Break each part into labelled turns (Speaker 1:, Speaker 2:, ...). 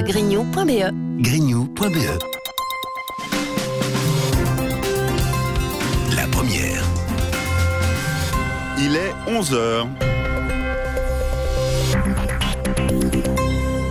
Speaker 1: grignou.be.
Speaker 2: grignou.be. La première.
Speaker 3: Il est 11h.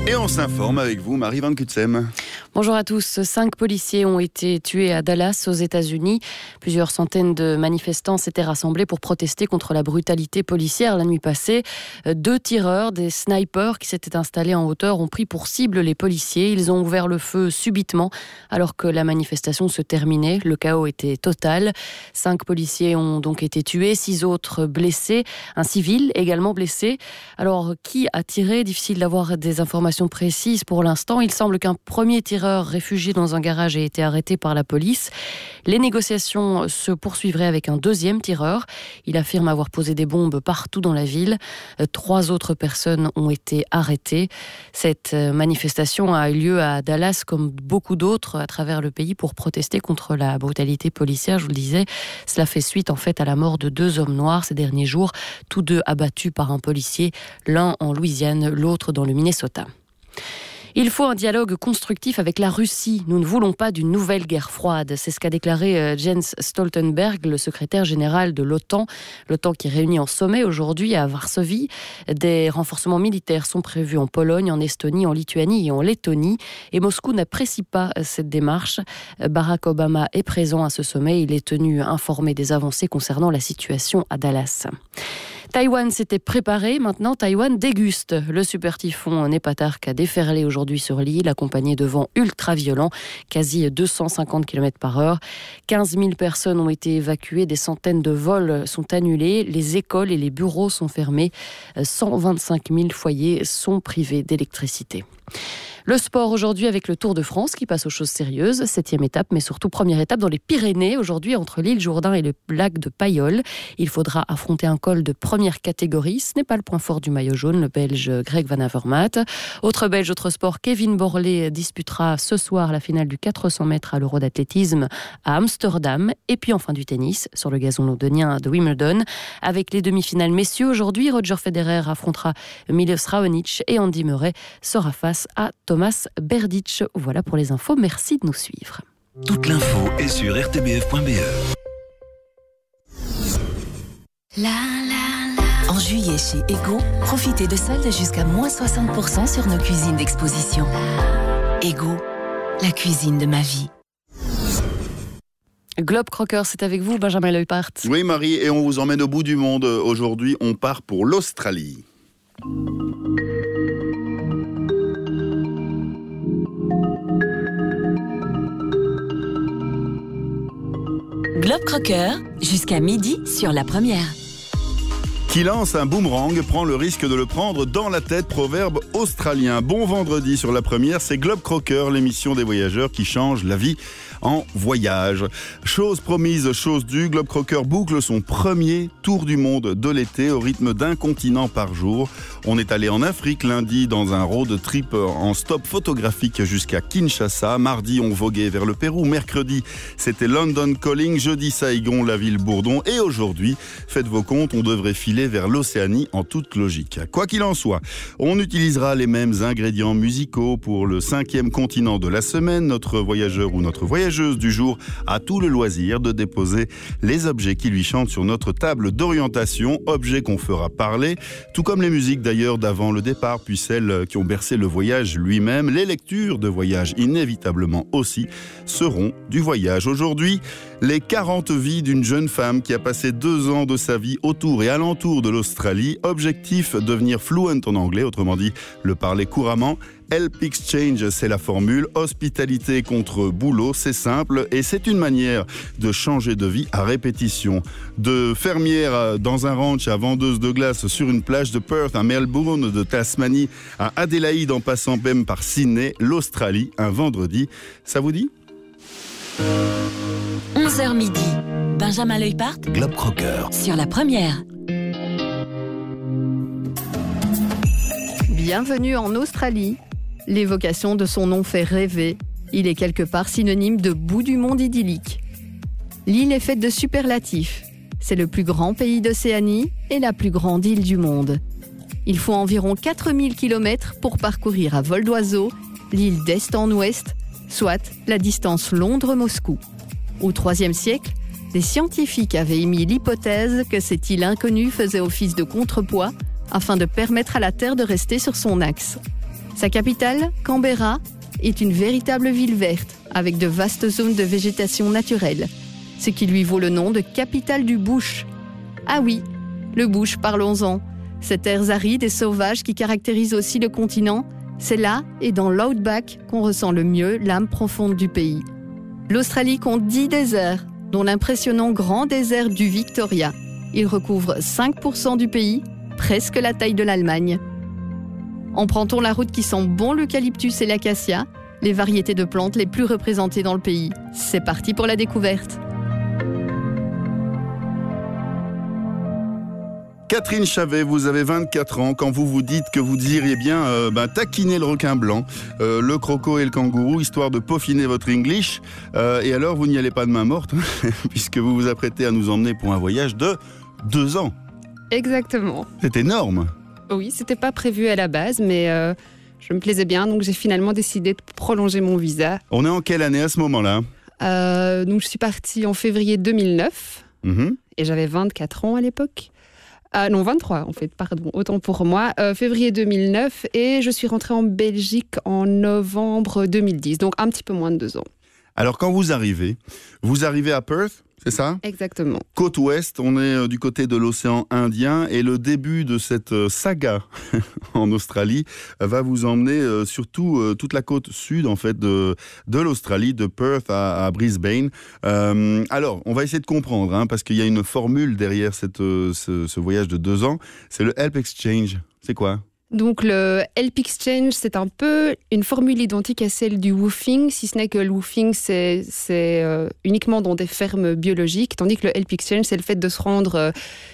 Speaker 3: Et on s'informe avec vous, Marie Van Kutsem.
Speaker 4: Bonjour à tous. Cinq policiers ont été tués à Dallas, aux États-Unis. Plusieurs centaines de manifestants s'étaient rassemblés pour protester contre la brutalité policière la nuit passée. Deux tireurs, des snipers qui s'étaient installés en hauteur, ont pris pour cible les policiers. Ils ont ouvert le feu subitement alors que la manifestation se terminait. Le chaos était total. Cinq policiers ont donc été tués, six autres blessés, un civil également blessé. Alors, qui a tiré? Difficile d'avoir des informations précises pour l'instant. Il semble qu'un premier tireur réfugié dans un garage a été arrêté par la police. Les négociations se poursuivraient avec un deuxième tireur. Il affirme avoir posé des bombes partout dans la ville. Trois autres personnes ont été arrêtées. Cette euh, manifestation a eu lieu à Dallas comme beaucoup d'autres à travers le pays pour protester contre la brutalité policière. Je vous le disais, cela fait suite en fait à la mort de deux hommes noirs ces derniers jours, tous deux abattus par un policier, l'un en Louisiane, l'autre dans le Minnesota. Il faut un dialogue constructif avec la Russie. Nous ne voulons pas d'une nouvelle guerre froide. C'est ce qu'a déclaré euh, Jens Stoltenberg, le secrétaire général de l'OTAN. L'OTAN qui réunit en sommet aujourd'hui à Varsovie. Des renforcements militaires sont prévus en Pologne, en Estonie, en Lituanie et en Lettonie. Et Moscou n'apprécie pas euh, cette démarche. Barack Obama est présent à ce sommet. Il est tenu informé des avancées concernant la situation à Dallas. Taïwan s'était préparé, maintenant Taïwan déguste. Le super typhon Nepatark a déferlé aujourd'hui sur l'île, accompagné de vents ultra violents, quasi 250 km par heure. 15 000 personnes ont été évacuées, des centaines de vols sont annulés, les écoles et les bureaux sont fermés, 125 000 foyers sont privés d'électricité. Le sport aujourd'hui avec le Tour de France qui passe aux choses sérieuses. Septième étape, mais surtout première étape dans les Pyrénées aujourd'hui entre l'île Jourdain et le lac de Payolle. Il faudra affronter un col de première catégorie. Ce n'est pas le point fort du maillot jaune, le Belge Greg Van Avermaet. Autre Belge, autre sport, Kevin Borlé disputera ce soir la finale du 400 mètres à l'Euro d'athlétisme à Amsterdam. Et puis enfin du tennis sur le gazon londonien de Wimbledon. Avec les demi-finales messieurs aujourd'hui, Roger Federer affrontera Milos Raonic et Andy Murray sera face à Thomas Berditch. Voilà pour les infos. Merci de nous suivre.
Speaker 2: Toute l'info est sur rtbf.be.
Speaker 1: En juillet chez Ego, profitez de soldes jusqu'à moins 60% sur nos cuisines d'exposition. Ego, la cuisine de ma vie.
Speaker 4: Globe Crocker, c'est avec vous, Benjamin Leupart.
Speaker 3: Oui, Marie, et on vous emmène au bout du monde. Aujourd'hui, on part pour l'Australie.
Speaker 1: Globe Crocker, jusqu'à midi sur la première.
Speaker 3: Qui lance un boomerang prend le risque de le prendre dans la tête, proverbe australien. Bon vendredi sur la première, c'est Globe Crocker, l'émission des voyageurs qui change la vie en voyage. Chose promise, chose due, Globe Crocker boucle son premier tour du monde de l'été au rythme d'un continent par jour. On est allé en Afrique lundi dans un road trip en stop photographique jusqu'à Kinshasa. Mardi, on voguait vers le Pérou. Mercredi, c'était London Calling. Jeudi, Saigon, la ville Bourdon. Et aujourd'hui, faites vos comptes, on devrait filer vers l'Océanie en toute logique. Quoi qu'il en soit, on utilisera les mêmes ingrédients musicaux pour le cinquième continent de la semaine. Notre voyageur ou notre voyageuse du jour a tout le loisir de déposer les objets qui lui chantent sur notre table d'orientation, objets qu'on fera parler, tout comme les musiques d'ailleurs d'avant le départ, puis celles qui ont bercé le voyage lui-même. Les lectures de voyage, inévitablement aussi, seront du voyage. Aujourd'hui, les 40 vies d'une jeune femme qui a passé deux ans de sa vie autour et alentour de l'Australie. Objectif, devenir fluent en anglais, autrement dit, le parler couramment. Help Exchange, c'est la formule. Hospitalité contre boulot, c'est simple et c'est une manière de changer de vie à répétition. De fermière dans un ranch à vendeuse de glace sur une plage de Perth à Melbourne, de Tasmanie à Adélaïde en passant même par Sydney, l'Australie, un vendredi. Ça vous dit?
Speaker 1: 11h midi. Benjamin Leupart
Speaker 2: Globe Crocker.
Speaker 1: sur la première.
Speaker 5: Bienvenue en Australie. L'évocation de son nom fait rêver. Il est quelque part synonyme de bout du monde idyllique. L'île est faite de superlatifs. C'est le plus grand pays d'Océanie et la plus grande île du monde. Il faut environ 4000 km pour parcourir à vol d'oiseau l'île d'est en ouest, soit la distance Londres-Moscou. Au IIIe siècle, les scientifiques avaient émis l'hypothèse que cette île inconnue faisait office de contrepoids afin de permettre à la Terre de rester sur son axe. Sa capitale, Canberra, est une véritable ville verte, avec de vastes zones de végétation naturelle, ce qui lui vaut le nom de capitale du bush. Ah oui, le bush, parlons-en. Cette terre aride et sauvage qui caractérise aussi le continent, c'est là et dans l'outback qu'on ressent le mieux l'âme profonde du pays. L'Australie compte 10 déserts, dont l'impressionnant grand désert du Victoria. Il recouvre 5% du pays, presque la taille de l'Allemagne. Empruntons la route qui sent bon l'eucalyptus et l'acacia, les variétés de plantes les plus représentées dans le pays. C'est parti pour la découverte.
Speaker 3: Catherine Chavet, vous avez 24 ans. Quand vous vous dites que vous désiriez bien euh, ben, taquiner le requin blanc, euh, le croco et le kangourou, histoire de peaufiner votre English, euh, et alors vous n'y allez pas de main morte, puisque vous vous apprêtez à nous emmener pour un voyage de deux ans.
Speaker 6: Exactement.
Speaker 3: C'est énorme.
Speaker 6: Oui, c'était pas prévu à la base, mais je me plaisais bien, donc j'ai finalement décidé de prolonger mon visa.
Speaker 3: On est en quelle année à ce moment-là?
Speaker 6: Donc je suis partie en février 2009,
Speaker 3: Mhm.
Speaker 6: et j'avais 24 ans à l'époque. Ah non, 23 en fait, pardon, autant pour moi. Euh, février 2009 et je suis rentrée en Belgique en novembre 2010, donc un petit peu moins de deux ans.
Speaker 3: Alors quand vous arrivez, vous arrivez à Perth, c'est ça?
Speaker 6: Exactement.
Speaker 3: Côte ouest, on est euh, du côté de l'océan Indien et le début de cette euh, saga en Australie va vous emmener euh, surtout toute la côte sud en fait de, de l'Australie, de Perth à, à Brisbane. Euh, alors, on va essayer de comprendre hein, parce qu'il y a une formule derrière cette, ce, ce voyage de deux ans. C'est le Help Exchange. C'est quoi?
Speaker 6: Donc le Help Exchange, c'est un peu une formule identique à celle du woofing, si ce n'est que le woofing, c'est euh, uniquement dans des fermes biologiques, tandis que le Help Exchange, c'est le fait de se rendre euh,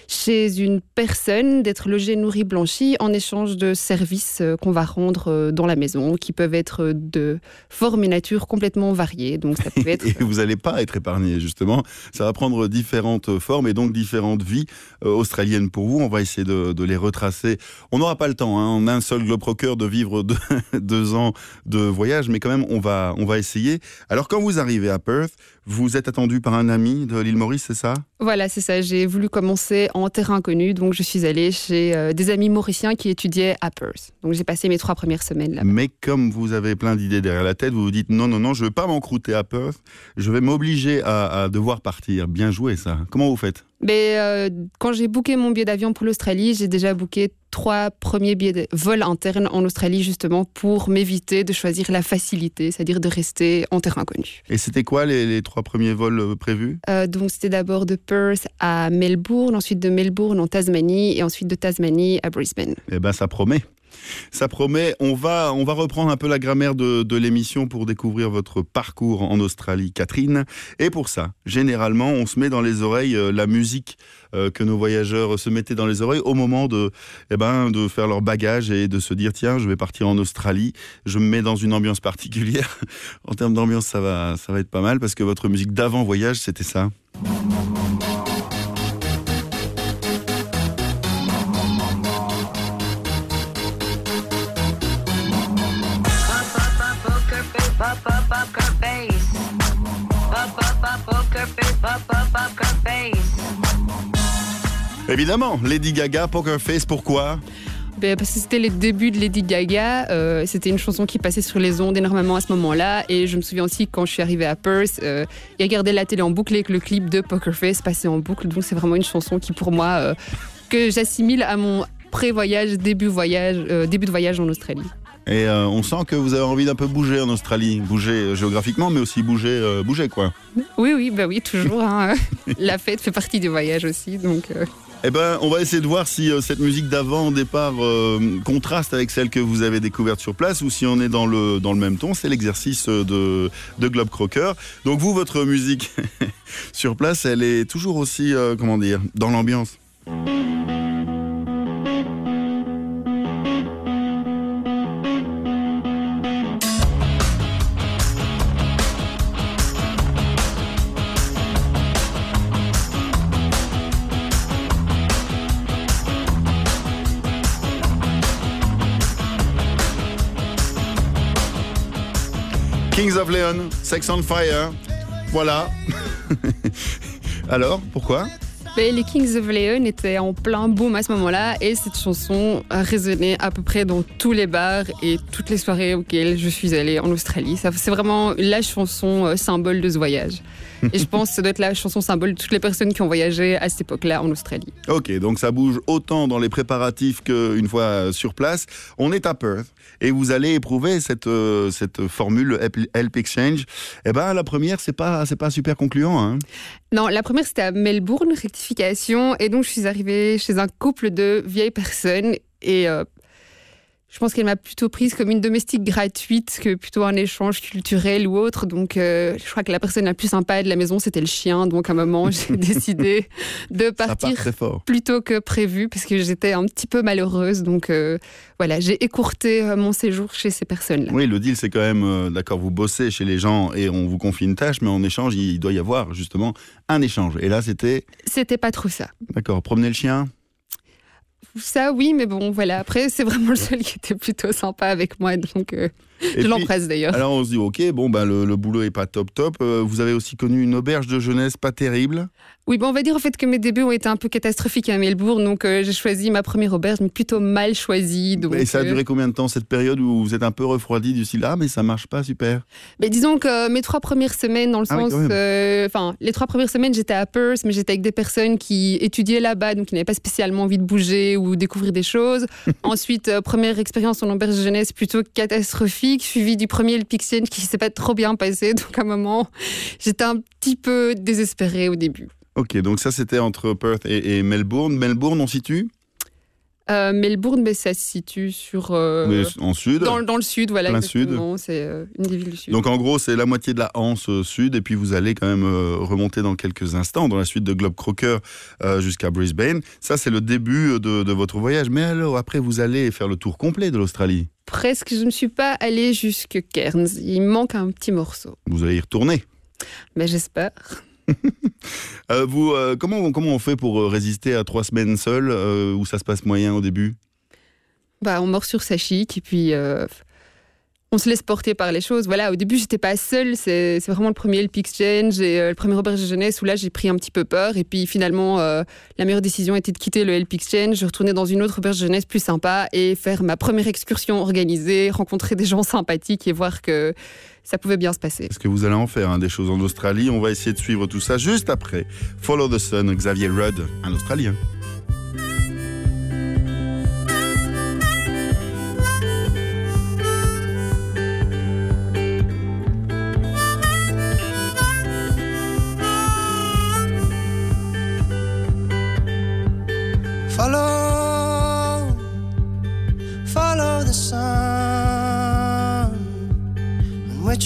Speaker 6: chez une personne, d'être logé, nourri, blanchi, en échange de services euh, qu'on va rendre dans la maison, qui peuvent être de forme et nature complètement variées. Donc ça peut être...
Speaker 3: Et vous n'allez pas être épargné, justement. Ça va prendre différentes formes et donc différentes vies australiennes pour vous. On va essayer de, de les retracer. On n'aura pas le temps, hein, a un seul globe de vivre deux, deux ans de voyage, mais quand même, on va, on va essayer. Alors, quand vous arrivez à Perth, vous êtes attendu par un ami de l'île Maurice, c'est ça?
Speaker 6: Voilà, c'est ça. J'ai voulu commencer en terrain connu, donc je suis allée chez euh, des amis mauriciens qui étudiaient à Perth. Donc j'ai passé mes trois premières semaines là.
Speaker 3: Mais comme vous avez plein d'idées derrière la tête, vous vous dites non, non, non, je ne veux pas m'encrouter à Perth, je vais m'obliger à, à devoir partir. Bien joué, ça. Comment vous faites?
Speaker 6: Mais euh, quand j'ai booké mon billet d'avion pour l'Australie, j'ai déjà booké trois premiers billets de vol en Australie justement pour m'éviter de choisir la facilité, c'est-à-dire de rester en terrain connu.
Speaker 3: Et c'était quoi les, les trois premiers vols euh, prévus?
Speaker 6: Euh, donc c'était d'abord de Perth à Melbourne, ensuite de Melbourne en Tasmanie et ensuite de Tasmanie à Brisbane.
Speaker 3: Eh ben, ça promet. Ça promet. On va, on va reprendre un peu la grammaire de, l'émission pour découvrir votre parcours en Australie, Catherine. Et pour ça, généralement, on se met dans les oreilles euh, la musique euh, que nos voyageurs se mettaient dans les oreilles au moment de, eh ben, de faire leur bagage et de se dire tiens, je vais partir en Australie. Je me mets dans une ambiance particulière. en termes d'ambiance, ça va, ça va être pas mal parce que votre musique d'avant voyage, c'était ça.
Speaker 7: Face.
Speaker 3: Évidemment, Lady Gaga, Poker Face, pourquoi?
Speaker 6: Ben, parce que c'était les débuts de Lady Gaga. euh, c'était une chanson qui passait sur les ondes énormément à ce moment-là. Et je me souviens aussi quand je suis arrivée à Perth, euh, il regardait la télé en boucle que le clip de Poker Face passait en boucle. Donc c'est vraiment une chanson qui pour moi euh, que j'assimile à mon pré-voyage, début voyage, euh, début de voyage en Australie.
Speaker 3: Et euh, on sent que vous avez envie d'un peu bouger en Australie, bouger euh, géographiquement, mais aussi bouger, euh, bouger quoi.
Speaker 6: Oui, oui, bah oui, toujours. hein. la fête fait partie du voyage aussi, donc. euh,
Speaker 3: Eh ben, on va essayer de voir si cette musique d'avant, au départ, contraste avec celle que vous avez découverte sur place, ou si on est dans le dans le même ton. C'est l'exercice de de Globe Crocker. Donc vous, votre musique sur place, elle est toujours aussi, comment dire, dans l'ambiance. Sex on Fire. Voilà. Alors, pourquoi?
Speaker 6: Les Kings of Leon étaient en plein boom à ce moment-là et cette chanson a résonné à peu près dans tous les bars et toutes les soirées auxquelles je suis allée en Australie. C'est vraiment la chanson euh, symbole de ce voyage. Et je pense que ça doit être la chanson symbole de toutes les personnes qui ont voyagé à cette époque-là en Australie.
Speaker 3: Ok, donc ça bouge autant dans les préparatifs qu'une fois euh, sur place. On est à Perth et vous allez éprouver cette, euh, cette formule Help- Exchange. Eh ben, la première, c'est pas, pas super concluant. Hein.
Speaker 6: Non, la première c'était à Melbourne, rectification, et donc je suis arrivée chez un couple de vieilles personnes. Et euh, je pense qu'elle m'a plutôt prise comme une domestique gratuite que plutôt un échange culturel ou autre. Donc euh, je crois que la personne la plus sympa de la maison c'était le chien. Donc à un moment j'ai décidé de
Speaker 3: part
Speaker 6: partir plutôt que prévu parce que j'étais un petit peu malheureuse. Donc euh, voilà, j'ai écourté euh, mon séjour chez ces personnes-là.
Speaker 3: Oui, le deal, c'est quand même, euh, d'accord, vous bossez chez les gens et on vous confie une tâche, mais en échange, il doit y avoir justement un échange. Et là, c'était,
Speaker 6: C'était pas trop ça.
Speaker 3: d'accord, promener le chien?
Speaker 6: Ça, oui, mais bon, voilà. Après, c'est vraiment le seul qui était plutôt sympa avec moi, donc euh, je
Speaker 3: puis,
Speaker 6: l'embrasse d'ailleurs.
Speaker 3: Alors on se dit, ok, bon, ben, le, le boulot est pas top top. Euh, vous avez aussi connu une auberge de jeunesse pas terrible?
Speaker 6: Oui, bon, on va dire en fait que mes débuts ont été un peu catastrophiques à Melbourne, donc euh, j'ai choisi ma première auberge, mais plutôt mal choisie. Donc,
Speaker 3: et ça a
Speaker 6: euh,
Speaker 3: duré combien de temps cette période où vous êtes un peu refroidi du style, ah, mais ça marche pas, super.
Speaker 6: mais disons que mes trois premières semaines, dans le
Speaker 3: Ah
Speaker 6: sens, enfin, les trois premières semaines, j'étais à Perth, mais j'étais avec des personnes qui étudiaient là-bas, donc qui n'avaient pas spécialement envie de bouger ou découvrir des choses. Ensuite, première expérience en auberge de jeunesse plutôt catastrophique, suivi du premier Help Exchange qui s'est pas trop bien passé. Donc à un moment, j'étais un petit peu désespérée au début.
Speaker 3: Ok, donc ça c'était entre Perth et, et Melbourne. Melbourne, on situe?
Speaker 6: Euh, Melbourne, mais ça se situe sur euh,
Speaker 3: Mais en sud.
Speaker 6: dans, dans le sud, voilà.
Speaker 3: Plein
Speaker 6: exactement. C'est euh, une des villes du sud.
Speaker 3: Donc en gros, c'est la moitié de la Hanse sud, et puis vous allez quand même remonter dans quelques instants dans la suite de Globe Crocker jusqu'à Brisbane. Ça, c'est le début de, de votre voyage. Mais alors, après, vous allez faire le tour complet de l'Australie.
Speaker 6: Presque, je ne suis pas allée jusque Cairns. Il manque un petit morceau.
Speaker 3: Vous allez y retourner.
Speaker 6: Mais j'espère.
Speaker 3: Euh, vous, euh, comment, comment on fait pour euh, résister à trois semaines seul, où ça se passe moyen au début?
Speaker 6: Bah, on mord sur sa chic et puis on se laisse porter par les choses. Voilà, au début, j'étais pas seule. C'est vraiment le premier Help Exchange et le premier auberge de jeunesse où là, j'ai pris un petit peu peur. Et puis finalement, la meilleure décision était de quitter le Help Exchange, retourner dans une autre auberge de jeunesse plus sympa et faire ma première excursion organisée, rencontrer des gens sympathiques et voir que ça pouvait bien se passer.
Speaker 3: Est-ce que vous allez en faire hein, des choses en Australie On va essayer de suivre tout ça juste après. Follow the Sun, Xavier Rudd, un Australien.
Speaker 8: Follow,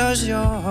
Speaker 8: does your heart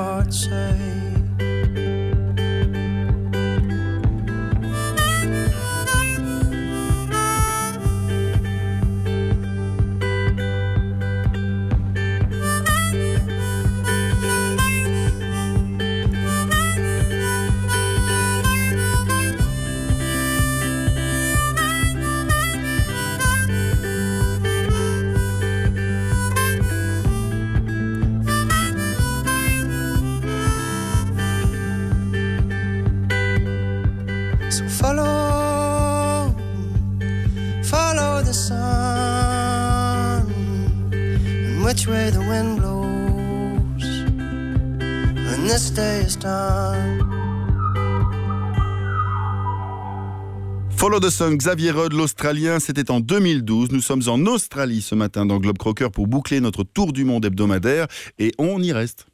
Speaker 8: The Sun,
Speaker 3: Xavier Rudd, l'Australien, c'était en 2012. Nous sommes en Australie ce matin dans Globe Crocker pour boucler notre tour du monde hebdomadaire et on y reste.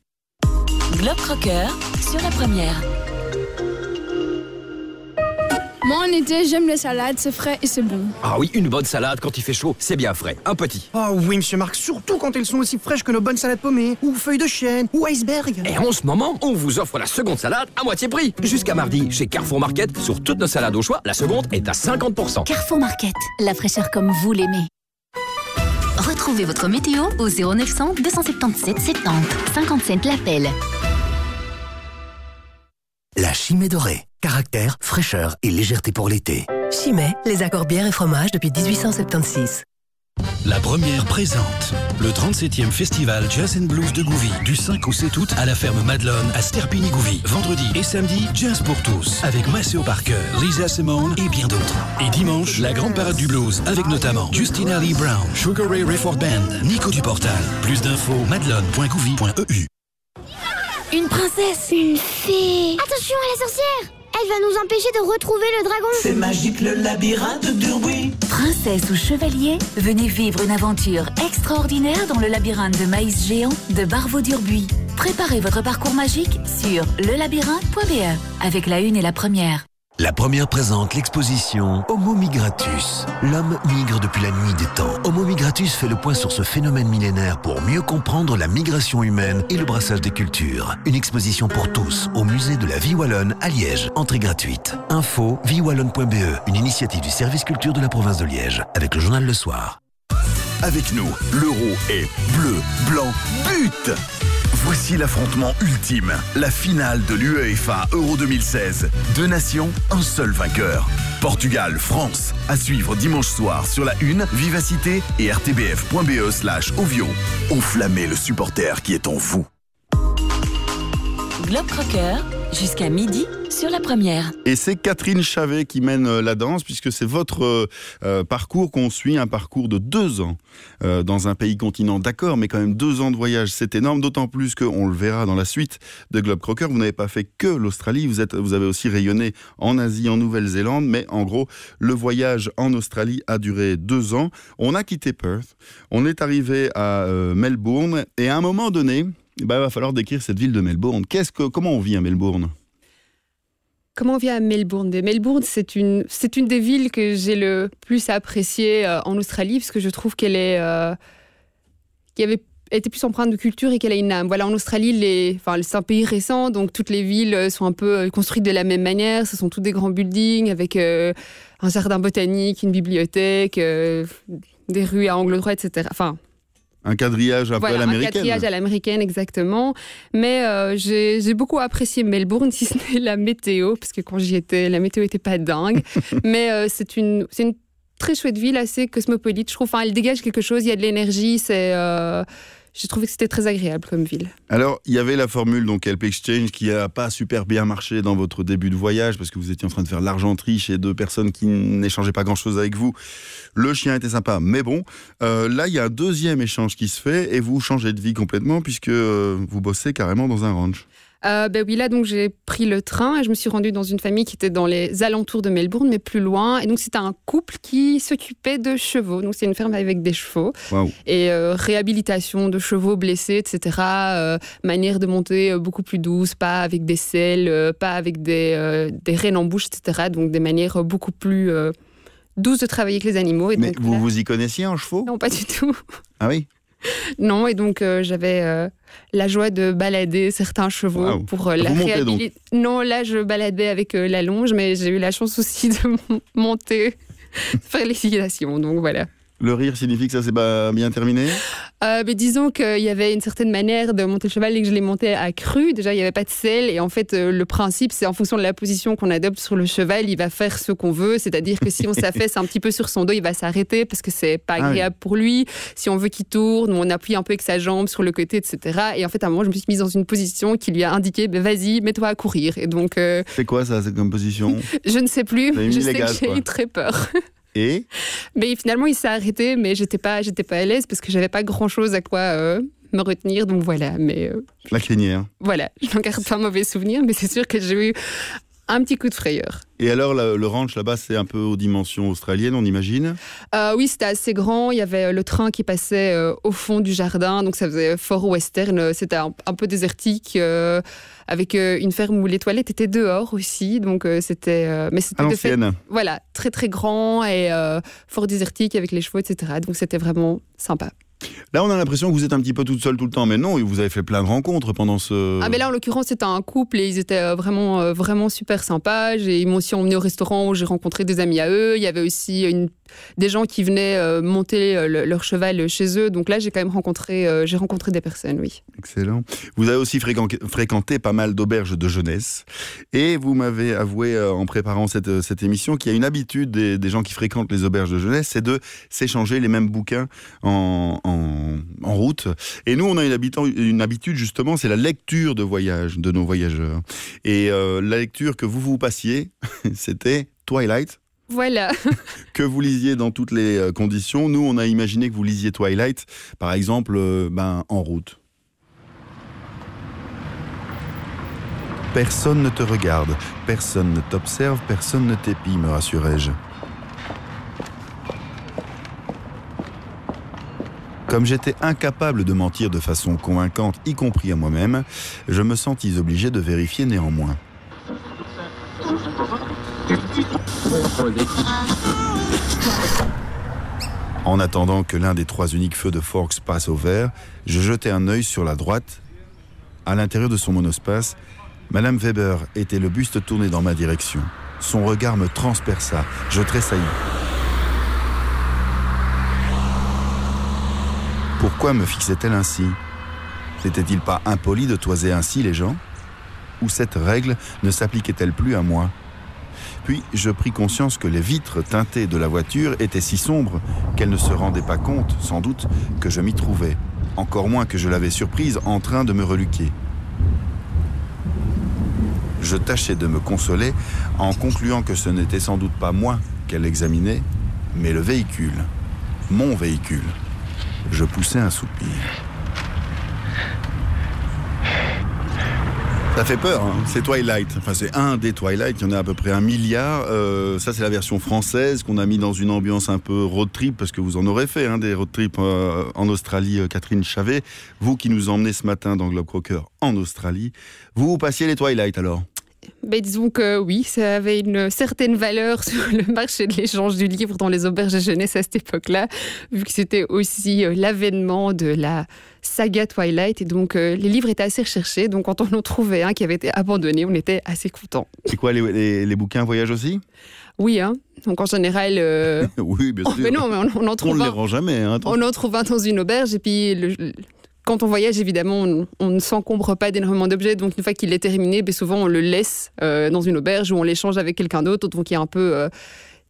Speaker 1: Globe Crocker sur la première.
Speaker 9: Moi, en été, j'aime les salades, c'est frais et c'est bon.
Speaker 10: Ah oui, une bonne salade quand il fait chaud, c'est bien frais. Un petit.
Speaker 11: Oh oui, monsieur Marc, surtout quand elles sont aussi fraîches que nos bonnes salades paumées, ou feuilles de chêne, ou iceberg.
Speaker 10: Et en ce moment, on vous offre la seconde salade à moitié prix. Jusqu'à mardi, chez Carrefour Market, sur toutes nos salades au choix, la seconde est à 50%.
Speaker 1: Carrefour Market, la fraîcheur comme vous l'aimez. Retrouvez votre météo au 0900 277 70 50 cents l'appel.
Speaker 2: La chimée dorée. Caractère, fraîcheur et légèreté pour l'été.
Speaker 12: Chimay, les accords bière et fromage depuis 1876.
Speaker 2: La première présente le 37e festival Jazz and Blues de Gouvy du 5 au 7 août à la ferme Madelon à Sterpini-Gouvy. Vendredi et samedi, Jazz pour tous avec Maceo Parker, Lisa Simone et bien d'autres. Et dimanche, la grande parade du blues avec notamment Justina Lee Brown, Sugar Ray Rayford Band, Nico du Portal. Plus d'infos madelon.gouvy.eu.
Speaker 13: Une princesse Une fée Attention à la sorcière Elle va nous empêcher de retrouver le dragon
Speaker 14: C'est magique le labyrinthe d'Urbuy
Speaker 1: Princesse ou chevalier, venez vivre une aventure extraordinaire dans le labyrinthe de maïs géant de Barbeau d'Urbuy. Préparez votre parcours magique sur lelabyrinthe.be avec la une et la première.
Speaker 2: La première présente l'exposition Homo migratus. L'homme migre depuis la nuit des temps. Homo migratus fait le point sur ce phénomène millénaire pour mieux comprendre la migration humaine et le brassage des cultures. Une exposition pour tous au musée de la vie wallonne à Liège. Entrée gratuite. Info viewallonne.be, une initiative du service culture de la province de Liège avec le journal Le Soir.
Speaker 15: Avec nous, l'euro est bleu, blanc, but Voici l'affrontement ultime, la finale de l'UEFA Euro 2016. Deux nations, un seul vainqueur. Portugal, France. À suivre dimanche soir sur la Une, Vivacité et rtbf.be slash Ovio. Enflammez le supporter qui est en vous.
Speaker 1: Globe Crocker, jusqu'à midi sur la première.
Speaker 3: Et c'est Catherine Chavet qui mène euh, la danse, puisque c'est votre euh, euh, parcours qu'on suit, un parcours de deux ans dans un pays continent. D'accord, mais quand même deux ans de voyage, c'est énorme, d'autant plus qu'on le verra dans la suite de Globe Crocker. Vous n'avez pas fait que l'Australie, vous, êtes, vous avez aussi rayonné en Asie, en Nouvelle-Zélande, mais en gros, le voyage en Australie a duré deux ans. On a quitté Perth, on est arrivé à Melbourne, et à un moment donné, ben, il va falloir décrire cette ville de Melbourne. Comment on vit à Melbourne?
Speaker 6: Comment on vit à Melbourne? Mais Melbourne, c'est une, c'est une des villes que j'ai le plus appréciée euh, en Australie, parce que je trouve qu'elle est, euh, avait était plus empreinte de culture et qu'elle a une âme. Voilà, en Australie, les, enfin, c'est un pays récent, donc toutes les villes sont un peu euh, construites de la même manière. Ce sont tous des grands buildings avec euh, un jardin botanique, une bibliothèque, euh, des rues à angle droit, etc. Enfin,
Speaker 3: Un quadrillage un
Speaker 6: voilà,
Speaker 3: peu à
Speaker 6: un
Speaker 3: l'américaine
Speaker 6: quatriage à l'américaine, exactement. Mais euh, j'ai beaucoup apprécié Melbourne, si ce n'est la météo, parce que quand j'y étais, la météo n'était pas dingue. Mais euh, c'est une, c'est une très chouette ville, assez cosmopolite. Je trouve, enfin, elle dégage quelque chose, il y a de l'énergie. C'est, euh, j'ai trouvé que c'était très agréable comme ville.
Speaker 3: Alors, il y avait la formule donc Help Exchange qui n'a pas super bien marché dans votre début de voyage parce que vous étiez en train de faire l'argenterie chez deux personnes qui n'échangeaient pas grand-chose avec vous. Le chien était sympa, mais bon, euh, là, il y a un deuxième échange qui se fait et vous changez de vie complètement puisque euh, vous bossez carrément dans un ranch.
Speaker 6: Euh, ben oui, là, donc j'ai pris le train et je me suis rendue dans une famille qui était dans les alentours de Melbourne, mais plus loin. Et donc, c'était un couple qui s'occupait de chevaux. Donc, c'est une ferme avec des chevaux. Et euh, réhabilitation de chevaux blessés, etc. Euh, manière de monter beaucoup plus douce, pas avec des selles, pas avec des, des rênes en bouche, etc. Donc, des manières beaucoup plus douces de travailler avec les animaux. Et
Speaker 3: Mais
Speaker 6: donc,
Speaker 3: vous
Speaker 6: là-
Speaker 3: vous y connaissiez en chevaux?
Speaker 6: Non, pas du tout.
Speaker 3: Ah oui?
Speaker 6: Non, et donc euh, j'avais euh, la joie de balader certains chevaux pour euh, la
Speaker 3: Vous montez donc
Speaker 6: réhabili- Non, là je baladais avec la longe, mais j'ai eu la chance aussi de mon- monter, faire l'équitation, donc voilà.
Speaker 3: Le rire signifie que ça s'est pas bien terminé?
Speaker 6: Euh, mais disons qu'il y avait une certaine manière de monter le cheval et que je l'ai monté à cru. Déjà, il n'y avait pas de selle. Et en fait, euh, le principe, c'est en fonction de la position qu'on adopte sur le cheval, il va faire ce qu'on veut. C'est-à-dire que si on s'affaisse un petit peu sur son dos, il va s'arrêter parce que c'est pas
Speaker 3: Ah oui.
Speaker 6: agréable pour lui. Si on veut qu'il tourne, on appuie un peu avec sa jambe sur le côté, etc. Et en fait, à un moment, je me suis mise dans une position qui lui a indiqué ben, vas-y, mets-toi à courir. Et donc, euh,
Speaker 3: C'est quoi ça, c'est comme position
Speaker 6: je ne sais plus. Je sais
Speaker 3: gaz,
Speaker 6: que j'ai eu très peur.
Speaker 3: Et?
Speaker 6: Mais finalement, il s'est arrêté, mais j'étais pas, j'étais pas à l'aise parce que j'avais pas grand chose à quoi euh, me retenir. Donc voilà, mais euh,
Speaker 3: la crinière.
Speaker 6: voilà, je n'en garde pas un mauvais souvenir, mais c'est sûr que j'ai eu un petit coup de frayeur.
Speaker 3: Et alors, la- le ranch là-bas, c'est un peu aux dimensions australiennes, on imagine?
Speaker 6: Euh, oui, c'était assez grand. Il y avait euh, le train qui passait euh, au fond du jardin, donc ça faisait fort western. C'était un, un peu désertique, euh, avec une ferme où les toilettes étaient dehors aussi. Donc c'était, mais c'était de fait- voilà, très très grand et fort désertique avec les chevaux, etc. Donc c'était vraiment sympa.
Speaker 3: Là, on a l'impression que vous êtes un petit peu toute seule tout le temps, mais non, vous avez fait plein de rencontres pendant ce.
Speaker 6: Ah mais là en l'occurrence c'était un couple et ils étaient euh, vraiment euh, vraiment super sympas. Ils m'ont aussi emmené au restaurant où j'ai rencontré des amis à eux. Il y avait aussi une- des gens qui venaient euh, monter euh, le- leur cheval chez eux. Donc là j'ai quand même rencontré euh, j'ai rencontré des personnes, oui.
Speaker 3: Excellent. Vous avez aussi fréquenté, pas mal d'auberges de jeunesse. Et vous m'avez avoué en préparant cette, émission qu'il y a une habitude des, gens qui fréquentent les auberges de jeunesse, c'est de s'échanger les mêmes bouquins en, en, route. Et nous, on a une, habitude justement, c'est la lecture de voyage de nos voyageurs. Et la lecture que vous vous passiez, c'était Twilight
Speaker 6: Voilà.
Speaker 3: que vous lisiez dans toutes les euh, conditions. Nous, on a imaginé que vous lisiez Twilight, par exemple, euh, ben, en route. Personne ne te regarde, personne ne t'observe, personne ne t'épie, me rassurais-je. Comme j'étais incapable de mentir de façon convaincante, y compris à moi-même, je me sentis obligé de vérifier néanmoins. En attendant que l'un des trois uniques feux de Forks passe au vert, je jetai un œil sur la droite. À l'intérieur de son monospace, Madame Weber était le buste tourné dans ma direction. Son regard me transperça. Je tressaillis. Pourquoi me fixait-elle ainsi? N'était-il pas impoli de toiser ainsi les gens? Ou cette règle ne s'appliquait-elle plus à moi? Puis je pris conscience que les vitres teintées de la voiture étaient si sombres qu'elle ne se rendait pas compte, sans doute, que je m'y trouvais, encore moins que je l'avais surprise en train de me reluquer. Je tâchais de me consoler en concluant que ce n'était sans doute pas moi qu'elle examinait, mais le véhicule, mon véhicule. Je poussai un soupir. Ça fait peur, hein. c'est Twilight. Enfin, c'est un des Twilight. Il y en a à peu près un milliard. Euh, ça, c'est la version française qu'on a mis dans une ambiance un peu road trip, parce que vous en aurez fait, hein, des road trips euh, en Australie, euh, Catherine Chavet. Vous qui nous emmenez ce matin dans Globe Crocker en Australie, vous, vous passiez les Twilight alors?
Speaker 6: Ben, disons que oui, ça avait une certaine valeur sur le marché de l'échange du livre dans les auberges de jeunesse à cette époque-là, vu que c'était aussi l'avènement de la saga Twilight. Et donc, euh, les livres étaient assez recherchés. Donc, quand on en trouvait un qui avait été abandonné, on était assez contents.
Speaker 3: C'est quoi, les, les- les bouquins voyage aussi?
Speaker 6: Oui, hein. Donc, en général. euh,
Speaker 3: Oui, bien
Speaker 6: oh,
Speaker 3: sûr.
Speaker 6: mais non, mais on, on en
Speaker 3: On
Speaker 6: trouve
Speaker 3: ne les rend jamais. Hein,
Speaker 6: On en trouve un dans une auberge et puis le- le- quand on voyage, évidemment, on, on ne s'encombre pas d'énormément d'objets. Donc une fois qu'il est terminé, ben, souvent on le laisse euh, dans une auberge ou on l'échange avec quelqu'un d'autre. Donc il y a un peu euh,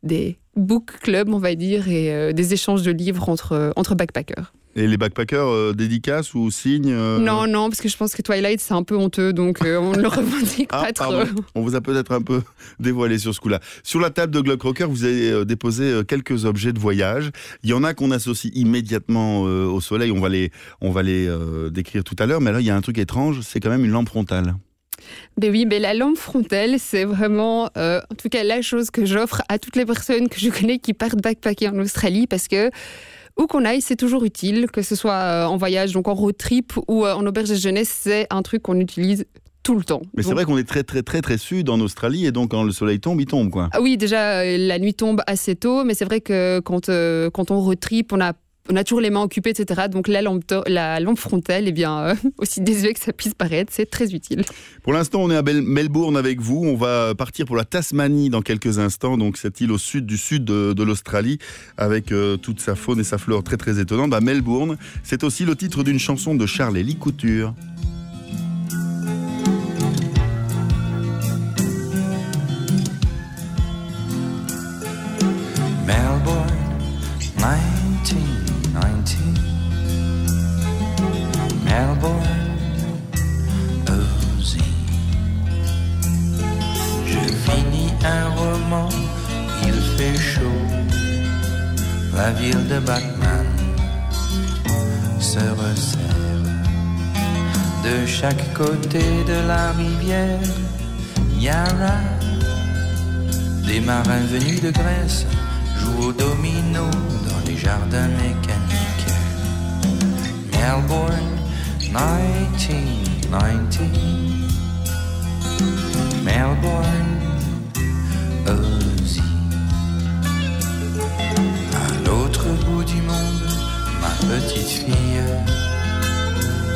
Speaker 6: des book clubs, on va dire, et des échanges de livres entre, entre backpackers.
Speaker 3: Et les backpackers, euh, dédicaces ou signes euh,
Speaker 6: Non, non, parce que je pense que Twilight, c'est un peu honteux, donc euh, on ne le revendique
Speaker 3: Ah,
Speaker 6: pas trop.
Speaker 3: On vous a peut-être un peu dévoilé sur ce coup-là. Sur la table de Globe Crocker, vous avez euh, déposé euh, quelques objets de voyage. Il y en a qu'on associe immédiatement au soleil. On va les, on va les décrire tout à l'heure. Mais là, il y a un truc étrange. C'est quand même une lampe frontale.
Speaker 6: Ben oui, mais la lampe frontale, c'est vraiment, euh, en tout cas, la chose que j'offre à toutes les personnes que je connais qui partent backpacker en Australie parce que où qu'on aille, c'est toujours utile, que ce soit euh, en voyage, donc en road trip ou euh, en auberge de jeunesse, c'est un truc qu'on utilise tout le temps.
Speaker 3: Mais c'est vrai qu'on est très très très très sud en Australie et donc quand le soleil tombe, il tombe quoi.
Speaker 6: Ah oui, déjà, euh, la nuit tombe assez tôt, mais c'est vrai que quand, euh, quand on retripe, on a, on a toujours les mains occupées, etc. Donc la lampe, la lampe frontale, eh bien, euh, aussi désuet que ça puisse paraître, c'est très utile.
Speaker 3: Pour l'instant, on est à Melbourne avec vous. On va partir pour la Tasmanie dans quelques instants, donc cette île au sud du sud de, l'Australie, avec euh, toute sa faune et sa flore très très étonnante. Bah, Melbourne, c'est aussi le titre d'une chanson de Charles Couture.
Speaker 16: Melbourne, Aussie. Je finis un roman, il fait chaud. La ville de Batman se resserre. De chaque côté de la rivière, y a là des marins venus de Grèce jouent au domino dans les jardins mécaniques. Melbourne, 1990. Melbourne, Aussie. À l'autre bout du monde, ma petite fille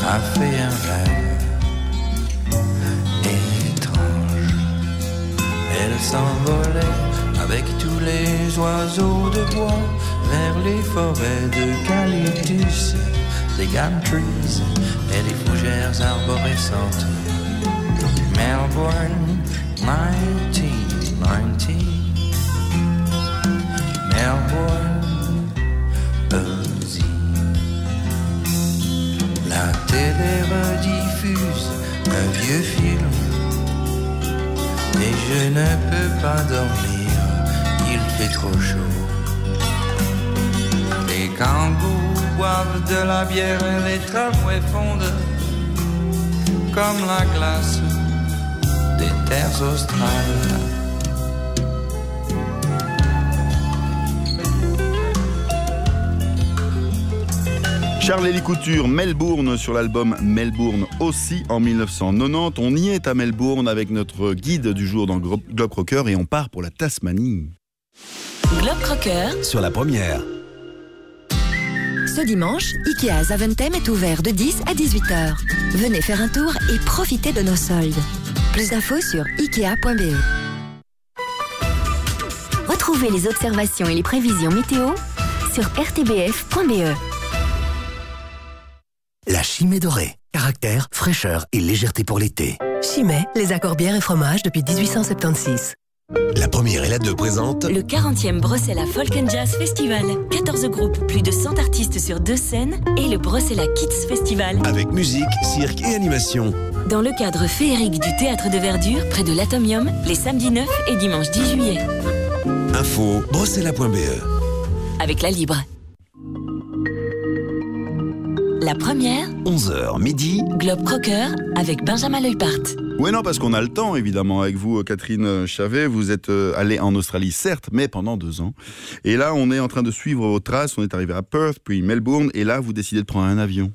Speaker 16: a fait un rêve étrange. Elle s'envolait avec tous les oiseaux de bois vers les forêts d'eucalyptus, des gum trees et les fougères arborescentes. Melbourne, 1990. Melbourne, Aussie. La télé rediffuse un vieux film et je ne peux pas dormir, il fait trop chaud. Les kangourous boivent de la bière et les tramways fondent comme la glace des terres australes.
Speaker 3: Charles Couture, Melbourne sur l'album Melbourne aussi en 1990. On y est à Melbourne avec notre guide du jour dans Glo- Globe Crocker et on part pour la Tasmanie.
Speaker 1: Globe Crocker
Speaker 2: Sur la première.
Speaker 17: Ce dimanche, Ikea Zaventem est ouvert de 10 à 18 heures. Venez faire un tour et profitez de nos soldes. Plus d'infos sur ikea.be.
Speaker 1: Retrouvez les observations et les prévisions météo sur rtbf.be.
Speaker 12: La Chimée dorée. Caractère, fraîcheur et légèreté pour l'été.
Speaker 18: Chimay, les accords bières et fromages depuis 1876.
Speaker 2: La première et la deux présentent
Speaker 1: Le 40e Bruxelles Folk and Jazz Festival. 14 groupes, plus de 100 artistes sur deux scènes et le Bruxelles Kids Festival.
Speaker 2: avec musique, cirque et animation.
Speaker 1: Dans le cadre féerique du Théâtre de Verdure, près de l'Atomium, les samedis 9 et dimanche 10 juillet.
Speaker 2: Info bruxella.be.
Speaker 1: Avec la Libre. La première,
Speaker 2: 11h midi.
Speaker 1: Globe Crocker avec Benjamin Leupart.
Speaker 3: Oui, non, parce qu'on a le temps, évidemment, avec vous, Catherine Chavet. Vous êtes euh, allée en Australie, certes, mais pendant deux ans. Et là, on est en train de suivre vos traces. On est arrivé à Perth, puis Melbourne. Et là, vous décidez de prendre un avion.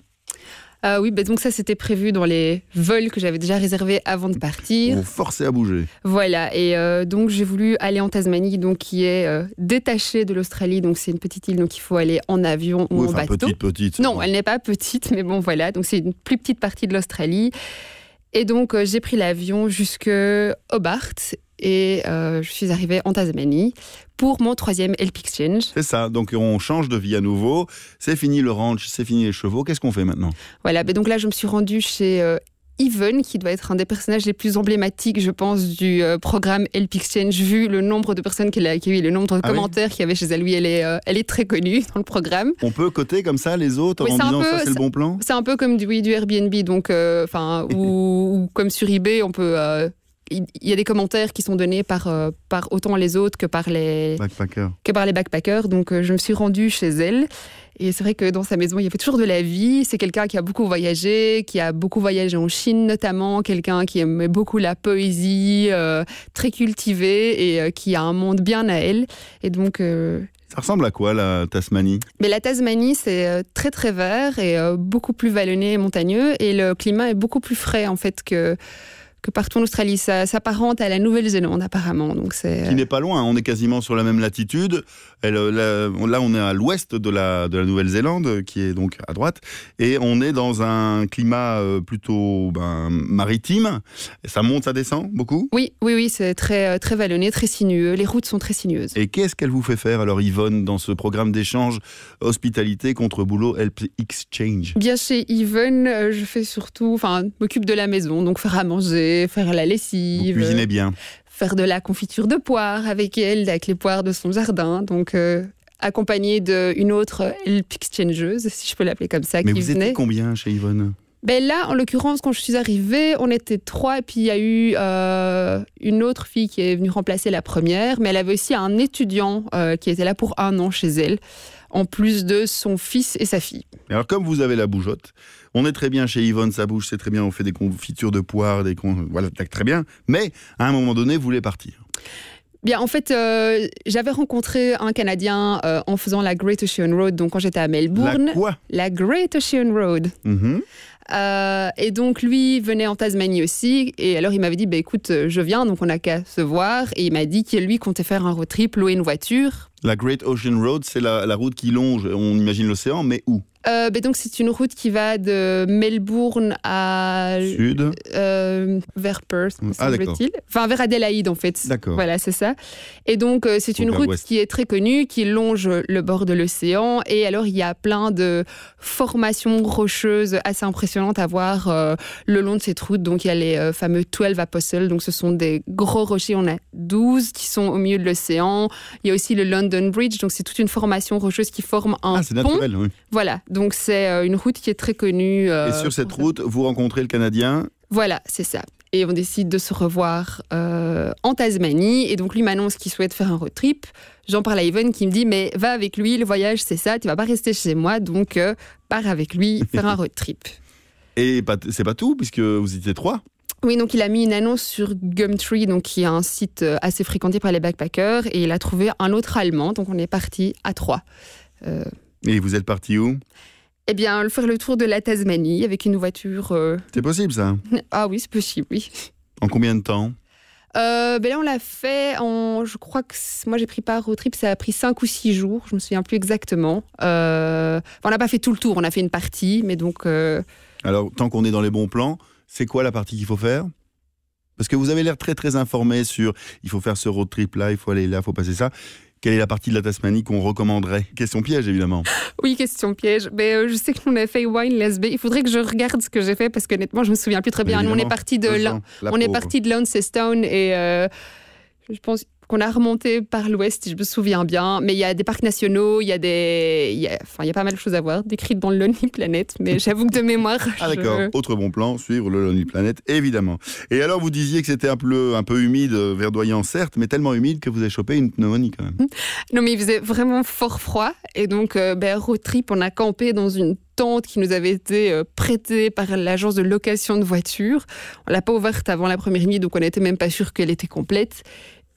Speaker 6: Ah oui, ben donc ça c'était prévu dans les vols que j'avais déjà réservés avant de partir.
Speaker 3: Vous forcez à bouger.
Speaker 6: Voilà, et euh, donc j'ai voulu aller en Tasmanie, donc qui est euh, détachée de l'Australie, donc c'est une petite île, donc il faut aller en avion ou en bateau.
Speaker 3: petite, petite.
Speaker 6: Non, elle n'est pas petite, mais bon voilà, donc c'est une plus petite partie de l'Australie. Et donc euh, j'ai pris l'avion jusque Hobart et je suis arrivée en Tasmanie pour mon troisième Help Exchange.
Speaker 3: C'est ça. Donc, on change de vie à nouveau. C'est fini le ranch, c'est fini les chevaux. Qu'est-ce qu'on fait maintenant?
Speaker 6: Voilà, ben donc là je me suis rendue chez euh, Even, qui doit être un des personnages les plus emblématiques, je pense, du euh, programme Help Exchange, vu le nombre de personnes qu'elle a accueillies, le nombre de
Speaker 3: Ah oui?
Speaker 6: commentaires qu'il y avait chez elle. Oui, elle est, euh, elle est très connue dans le programme.
Speaker 3: On peut coter comme ça les autres
Speaker 6: Oui,
Speaker 3: en disant
Speaker 6: peu-
Speaker 3: ça, c'est le bon plan?
Speaker 6: C'est un peu comme du, oui, du Airbnb, donc, euh, ou, ou comme sur eBay, on peut il y a des commentaires qui sont donnés par, euh, par autant les autres que par les,
Speaker 3: Backpacker.
Speaker 6: que par les backpackers. Donc, euh, je me suis rendue chez elle. Et c'est vrai que dans sa maison, il y avait toujours de la vie. C'est quelqu'un qui a beaucoup voyagé, qui a beaucoup voyagé en Chine notamment, quelqu'un qui aimait beaucoup la poésie, euh, très cultivé et qui a un monde bien à elle. Et donc,
Speaker 3: Ça ressemble à quoi la Tasmanie?
Speaker 6: Mais la Tasmanie, c'est très très vert et beaucoup plus vallonné et montagneux. Et le climat est beaucoup plus frais en fait que, que partout en Australie. Ça s'apparente à la Nouvelle-Zélande apparemment. Donc c'est.
Speaker 3: Qui n'est pas loin, on est quasiment sur la même latitude. Elle, euh, là, là, on est à l'ouest de la, de la Nouvelle-Zélande, qui est donc à droite, et on est dans un climat euh, plutôt ben, maritime. Ça monte, ça descend beaucoup?
Speaker 6: Oui, oui, oui, c'est très, euh, très vallonné, très sinueux. Les routes sont très sinueuses.
Speaker 3: Et qu'est-ce qu'elle vous fait faire alors Yvonne dans ce programme d'échange hospitalité contre boulot Help Exchange?
Speaker 6: Bien chez Yvonne, je fais surtout, enfin, m'occupe de la maison, donc faire à manger, faire la
Speaker 3: Vous
Speaker 6: lessive,
Speaker 3: cuisinez bien.
Speaker 6: faire de la confiture de poire avec elle, avec les poires de son jardin, donc euh, accompagnée d'une autre help exchangeuse, si je peux l'appeler comme ça,
Speaker 3: Mais
Speaker 6: qui
Speaker 3: vous
Speaker 6: venait.
Speaker 3: étiez combien chez Yvonne?
Speaker 6: Ben là, en l'occurrence, quand je suis arrivée, on était trois, et puis il y a eu euh, une autre fille qui est venue remplacer la première, mais elle avait aussi un étudiant euh, qui était là pour un an chez elle, en plus de son fils et sa fille.
Speaker 3: Alors comme vous avez la bougeotte, on est très bien chez Yvonne, ça bouge, c'est très bien, on fait des confitures de poire, des con... voilà, très bien. Mais à un moment donné, vous voulez partir.
Speaker 6: Bien, en fait, euh, j'avais rencontré un Canadien euh, en faisant la Great Ocean Road, donc quand j'étais à Melbourne.
Speaker 3: La quoi?
Speaker 6: La Great Ocean Road.
Speaker 3: Mhm.
Speaker 6: Euh, et donc lui venait en Tasmanie aussi. Et alors il m'avait dit, bah, écoute, je viens, donc on n'a qu'à se voir. Et il m'a dit qu'il lui comptait faire un road trip, louer une voiture.
Speaker 3: La Great Ocean Road, c'est la, la route qui longe, on imagine l'océan, mais où?
Speaker 6: Euh, bah, donc c'est une route qui va de Melbourne à
Speaker 3: Sud
Speaker 6: euh, vers Perth, me
Speaker 3: Ah,
Speaker 6: semble-t-il. Enfin vers Adélaïde en fait.
Speaker 3: D'accord.
Speaker 6: Voilà, c'est ça. Et donc euh, c'est une route qui est très connue, qui longe le bord de l'océan. Et alors il y a plein de formations rocheuses assez impressionnantes à voir le long de cette route. Donc il y a les fameux 12 apostles. Donc ce sont des gros rochers. On a 12 qui sont au milieu de l'océan. Il y a aussi le London Bridge. Donc c'est toute une formation rocheuse qui forme un
Speaker 3: Ah, c'est
Speaker 6: pont.
Speaker 3: naturel, oui.
Speaker 6: Voilà, donc c'est euh, une route qui est très connue. euh,
Speaker 3: Et sur cette route, vous rencontrez le Canadien.
Speaker 6: Voilà, c'est ça. Et on décide de se revoir euh, en Tasmanie. Et donc lui m'annonce qu'il souhaite faire un road trip. J'en parle à Yvonne qui me dit mais va avec lui, le voyage c'est ça, tu vas pas rester chez moi, donc euh, pars avec lui faire un road trip.
Speaker 3: Et c'est pas tout, puisque vous étiez trois.
Speaker 6: Oui, donc il a mis une annonce sur Gumtree, donc qui est un site assez fréquenté par les backpackers, et il a trouvé un autre Allemand, donc on est parti à trois. Euh,
Speaker 3: Et vous êtes parti où?
Speaker 6: Eh bien, faire le tour de la Tasmanie avec une voiture. euh,
Speaker 3: C'est possible ça?
Speaker 6: Ah oui, c'est possible, oui.
Speaker 3: En combien de temps?
Speaker 6: Euh, ben là, on l'a fait en. Je crois que moi, j'ai pris part au trip, ça a pris 5 ou 6 jours, je me souviens plus exactement. Euh, enfin, on n'a pas fait tout le tour, on a fait une partie, mais donc. euh,
Speaker 3: Alors, tant qu'on est dans les bons plans, c'est quoi la partie qu'il faut faire? Parce que vous avez l'air très très informé sur il faut faire ce road trip là, il faut aller là, il faut passer ça. Quelle est la partie de la Tasmanie qu'on recommanderait? Question piège évidemment.
Speaker 6: Oui, question piège. Ben, euh, je sais que l'on a fait Wine Lesbe. Il faudrait que je regarde ce que j'ai fait parce qu'honnêtement, je me souviens plus très bien. Nous, on est parti de
Speaker 3: la
Speaker 6: on est parti de Launceston et euh, je pense qu'on a remonté par l'ouest, si je me souviens bien. Mais il y a des parcs nationaux, il y a des, il y a, enfin, il y a pas mal de choses à voir, décrites dans le Lonely Planet. Mais j'avoue que de mémoire,
Speaker 3: Ah
Speaker 6: je-
Speaker 3: d'accord, autre bon plan, suivre le Lonely Planet, évidemment. Et alors vous disiez que c'était un peu, un peu humide, euh, verdoyant certes, mais tellement humide que vous avez chopé une pneumonie quand même.
Speaker 6: Non, mais il faisait vraiment fort froid. Et donc, euh, ben, road trip, on a campé dans une tente qui nous avait été euh, prêtée par l'agence de location de voitures. On l'a pas ouverte avant la première nuit, donc on n'était même pas sûr qu'elle était complète.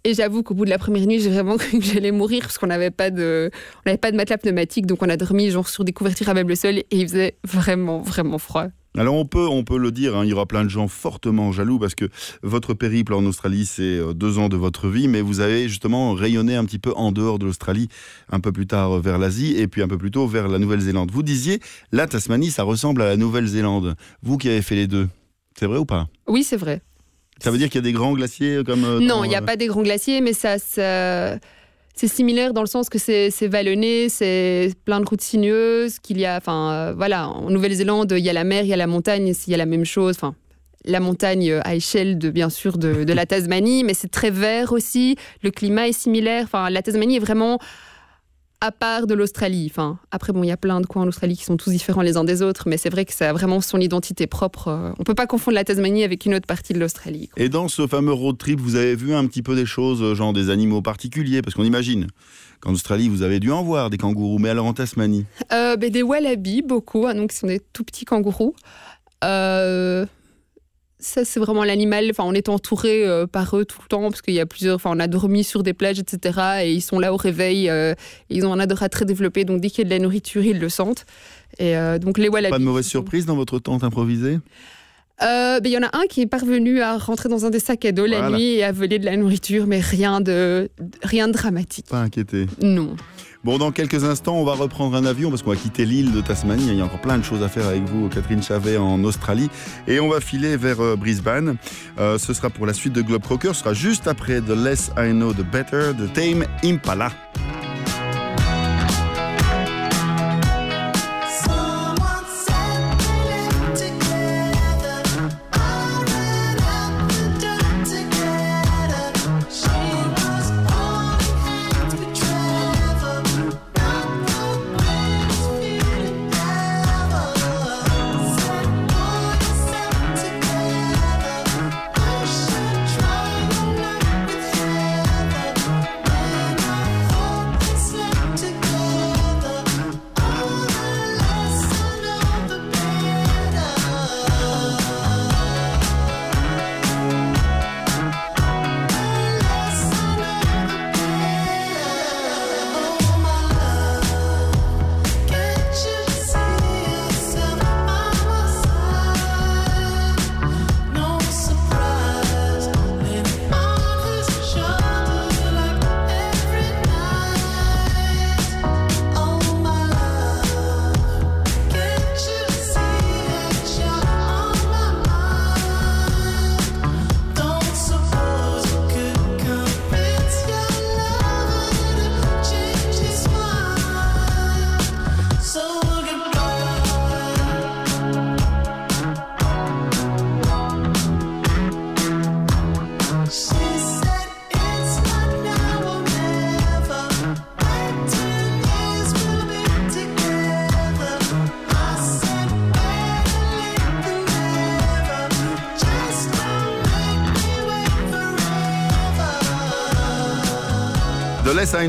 Speaker 6: Et j'avoue qu'au bout de la première nuit, j'ai vraiment cru que j'allais mourir parce qu'on n'avait pas de, on n'avait pas de matelas pneumatique, donc on a dormi genre sur des couvertures à meubles sol et il faisait vraiment, vraiment froid.
Speaker 3: Alors on peut, on peut le dire, hein, il y aura plein de gens fortement jaloux parce que votre périple en Australie, c'est euh, deux ans de votre vie, mais vous avez justement rayonné un petit peu en dehors de l'Australie, un peu plus tard euh, vers l'Asie et puis un peu plus tôt vers la Nouvelle-Zélande. Vous disiez, la Tasmanie, ça ressemble à la Nouvelle-Zélande. Vous qui avez fait les deux, c'est vrai ou pas?
Speaker 6: Oui, c'est vrai.
Speaker 3: Ça veut dire qu'il y a des grands glaciers comme... euh,
Speaker 6: Non, il n'y a
Speaker 3: euh,
Speaker 6: pas des grands glaciers, mais ça, ça- c'est similaire dans le sens que c'est vallonné, c'est plein de routes sinueuses, qu'il y a, enfin, euh, voilà, en Nouvelle-Zélande, il y a la mer, il y a la montagne, il y a la même chose, enfin, la montagne euh, à échelle de, bien sûr, de, de la Tasmanie, mais c'est très vert aussi, le climat est similaire, enfin, la Tasmanie est vraiment à part de l'Australie. Enfin, après, bon, il y a plein de coins en Australie qui sont tous différents les uns des autres, mais c'est vrai que ça a vraiment son identité propre. Euh, On peut pas confondre la Tasmanie avec une autre partie de l'Australie.
Speaker 19: Et dans ce fameux road trip, vous avez vu un petit peu des choses, euh, genre des animaux particuliers? Parce qu'on imagine qu'en Australie, vous avez dû en voir des kangourous, mais alors en Tasmanie?
Speaker 6: Euh, ben, des wallabies, beaucoup, hein, donc ce sont des tout petits kangourous. Euh, ça, c'est vraiment l'animal. Enfin, on est entouré euh, par eux tout le temps parce qu'il y a plusieurs. Enfin, on a dormi sur des plages, etc. Et ils sont là au réveil. euh, ils ont un odorat très développé, donc dès qu'il y a de la nourriture, ils le sentent. Et euh, donc les wallabies.
Speaker 19: Pas de mauvaise surprise dans votre tente improvisée?
Speaker 6: Euh, ben, Il y en a un qui est parvenu à rentrer dans un des sacs à dos la nuit et à voler de la nourriture, mais rien de rien de dramatique.
Speaker 19: Pas inquiété.
Speaker 6: Non.
Speaker 19: Bon, dans quelques instants, on va reprendre un avion parce qu'on va quitter l'île de Tasmanie. Il y a encore plein de choses à faire avec vous, Catherine Chavet, en Australie. Et on va filer vers euh, Brisbane. Euh, ce sera pour la suite de Globe Crocker. Ce sera juste après The Less I Know, The Better de Tame Impala.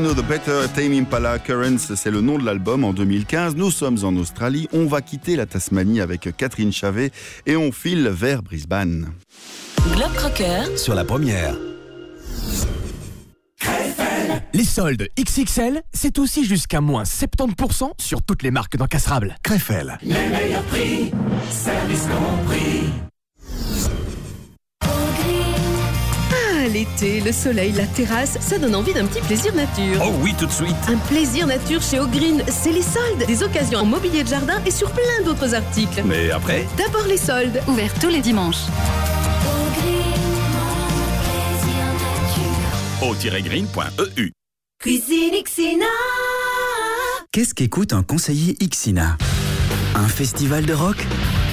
Speaker 19: Know, The Better, Tame Impala Currents, c'est le nom de l'album en 2015. Nous sommes en Australie. On va quitter la Tasmanie avec Catherine Chavet et on file vers Brisbane.
Speaker 1: Globe Crocker
Speaker 20: Sur la première.
Speaker 21: Les soldes XXL, c'est aussi jusqu'à moins 70% sur toutes les marques d'encastrables.
Speaker 20: Crefel.
Speaker 22: Les meilleurs prix, service compris.
Speaker 5: L'été, le soleil, la terrasse, ça donne envie d'un petit plaisir nature.
Speaker 23: Oh oui, tout de suite.
Speaker 5: Un plaisir nature chez O'Green, c'est les soldes, des occasions en mobilier de jardin et sur plein d'autres articles.
Speaker 23: Mais après
Speaker 5: D'abord les soldes.
Speaker 1: Ouvert tous les dimanches.
Speaker 23: au-green.eu
Speaker 5: Cuisine Xina
Speaker 24: Qu'est-ce qu'écoute un conseiller Xina Un festival de rock?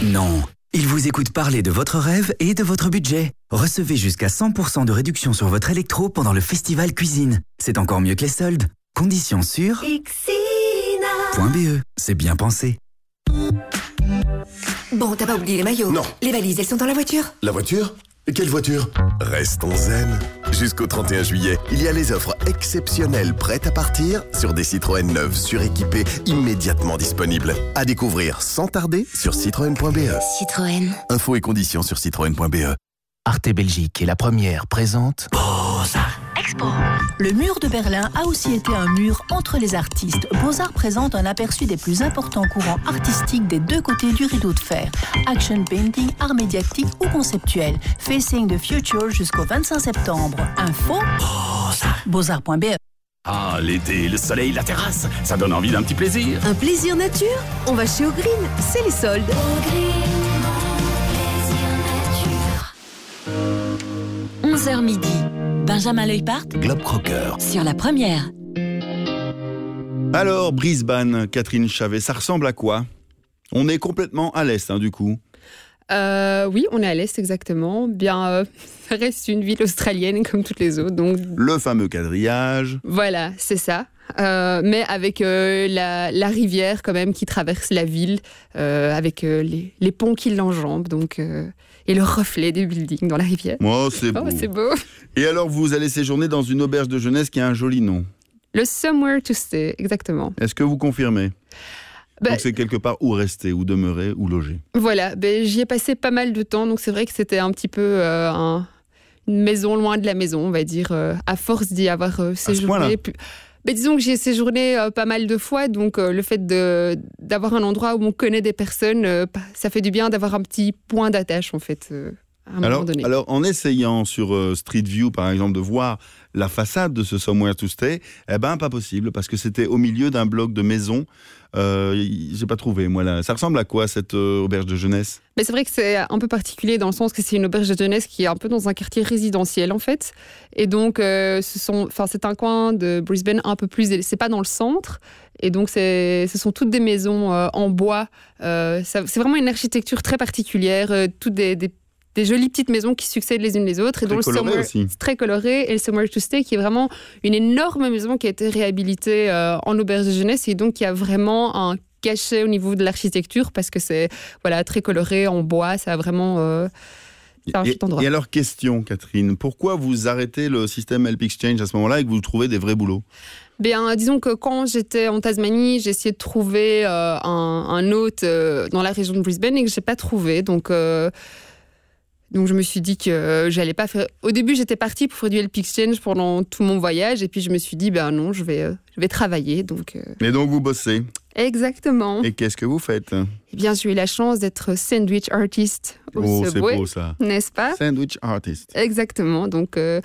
Speaker 24: Non. Il vous écoute parler de votre rêve et de votre budget. Recevez jusqu'à 100% de réduction sur votre électro pendant le festival cuisine. C'est encore mieux que les soldes. Conditions sur
Speaker 5: Xina
Speaker 24: .be. C'est bien pensé.
Speaker 17: Bon, t'as pas oublié les maillots
Speaker 2: Non.
Speaker 17: Les valises, elles sont dans la voiture
Speaker 2: La voiture? Quelle voiture Restons zen. Jusqu'au 31 juillet, il y a les offres exceptionnelles prêtes à partir sur des Citroën neuves suréquipées immédiatement disponibles. À découvrir sans tarder sur citroën.be.
Speaker 17: Citroën.
Speaker 2: Infos et conditions sur citroën.be.
Speaker 21: Arte Belgique est la première présente.
Speaker 25: Expo. Le mur de Berlin a aussi été un mur entre les artistes. Beaux-Arts présente un aperçu des plus importants courants artistiques des deux côtés du rideau de fer. Action painting, art médiatique ou conceptuel. Facing the Future jusqu'au 25 septembre. Info Beaux-Arts.be.
Speaker 23: Ah, l'été, le soleil, la terrasse, ça donne envie d'un petit plaisir.
Speaker 5: Un plaisir nature On va chez O'Green, c'est les soldes.
Speaker 1: 11h midi. Benjamin Leupart
Speaker 20: Globe Crocker.
Speaker 1: sur la première.
Speaker 19: Alors, Brisbane, Catherine Chavet, ça ressemble à quoi? On est complètement à l'est, hein, du coup.
Speaker 6: Euh, oui, on est à l'est exactement. Bien, euh, ça reste une ville australienne comme toutes les autres. Donc
Speaker 3: Le fameux quadrillage.
Speaker 6: voilà, c'est ça. Euh, mais avec euh, la, la rivière quand même qui traverse la ville, euh, avec euh, les, les ponts qui l'enjambent, donc euh, et le reflet des buildings dans la rivière.
Speaker 3: Oh, c'est beau.
Speaker 6: Oh, c'est beau.
Speaker 3: Et alors, vous allez séjourner dans une auberge de jeunesse qui a un joli nom.
Speaker 6: Le somewhere to stay, exactement.
Speaker 3: Est-ce que vous confirmez
Speaker 6: Bah,
Speaker 3: Donc c'est quelque part où rester, où demeurer, où loger.
Speaker 6: Voilà, ben, j'y ai passé pas mal de temps, donc c'est vrai que c'était un petit peu euh, un- une maison loin de la maison, on va dire, euh, à force d'y avoir euh, séjourné. Disons que j'y ai séjourné euh, pas mal de fois, donc euh, le fait d'avoir un endroit où on connaît des personnes, euh, pa- ça fait du bien d'avoir un petit point d'attache en fait. à un moment
Speaker 3: Alors,
Speaker 6: donné.
Speaker 3: alors, en essayant sur Street View, par exemple, de voir la façade de ce Somewhere to Stay, eh ben, pas possible, parce que c'était au milieu d'un bloc de maisons. Euh, J'ai pas trouvé, moi, là. Ça ressemble à quoi, cette euh, auberge de jeunesse?
Speaker 6: C'est vrai que c'est un peu particulier dans le sens que c'est une auberge de jeunesse qui est un peu dans un quartier résidentiel en fait. Et donc, euh, ce c'est un coin de Brisbane un peu plus. C'est pas dans le centre. Et donc, ce sont toutes des maisons en bois. C'est vraiment une architecture très particulière. toutes des- des jolies petites maisons qui succèdent les unes les autres. Et
Speaker 3: Très
Speaker 6: dont le Somewhere-
Speaker 3: aussi.
Speaker 6: très coloré. Et le Somewhere to Stay qui est vraiment une énorme maison qui a été réhabilitée euh, en auberge de jeunesse et donc qui a vraiment un cachet au niveau de l'architecture parce que c'est voilà très coloré en bois. Ça a vraiment. euh, un
Speaker 3: et,
Speaker 6: endroit.
Speaker 3: et alors, question, Catherine, pourquoi vous arrêtez le système Help Exchange à ce moment-là et que vous trouvez des vrais boulots?
Speaker 6: Bien, disons que quand j'étais en Tasmanie, j'ai essayé de trouver euh, un, un hôte euh, dans la région de Brisbane et que j'ai pas trouvé. Donc, euh, donc je me suis dit que euh, j'allais pas faire. Au début, j'étais partie pour faire du Help Exchange pendant tout mon voyage et puis je me suis dit ben non, je vais, euh, je vais travailler. Donc euh,
Speaker 3: Et donc, vous bossez.
Speaker 6: exactement.
Speaker 3: Et qu'est-ce que vous faites?
Speaker 6: Eh bien, j'ai eu la chance d'être sandwich artist au
Speaker 3: Oh, c'est
Speaker 6: Subway,
Speaker 3: beau, ça.
Speaker 6: n'est-ce pas?
Speaker 3: Sandwich artist.
Speaker 6: Exactement. Donc, euh,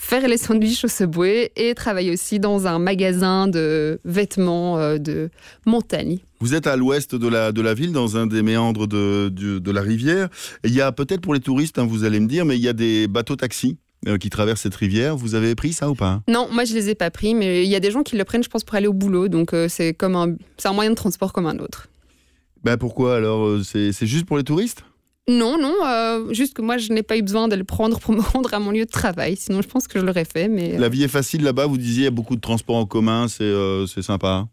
Speaker 6: faire les sandwichs au Subway et travailler aussi dans un magasin de vêtements euh, de montagne.
Speaker 3: Vous êtes à l'ouest de la, de la ville, dans un des méandres de, de, de la rivière. Il y a peut-être pour les touristes, hein, vous allez me dire, mais il y a des bateaux-taxis euh, qui traversent cette rivière. Vous avez pris ça ou pas?
Speaker 6: Non, moi je les ai pas pris, mais il y a des gens qui le prennent, je pense, pour aller au boulot. Donc euh, c'est comme un, c'est un moyen de transport comme un autre.
Speaker 3: ben Pourquoi alors C'est c'est juste pour les touristes?
Speaker 6: Non, non, euh, juste que moi je n'ai pas eu besoin de le prendre pour me rendre à mon lieu de travail. Sinon, je pense que je l'aurais fait. Mais euh,
Speaker 3: La vie est facile là-bas, vous disiez, il y a beaucoup de transports en commun, c'est euh, sympa.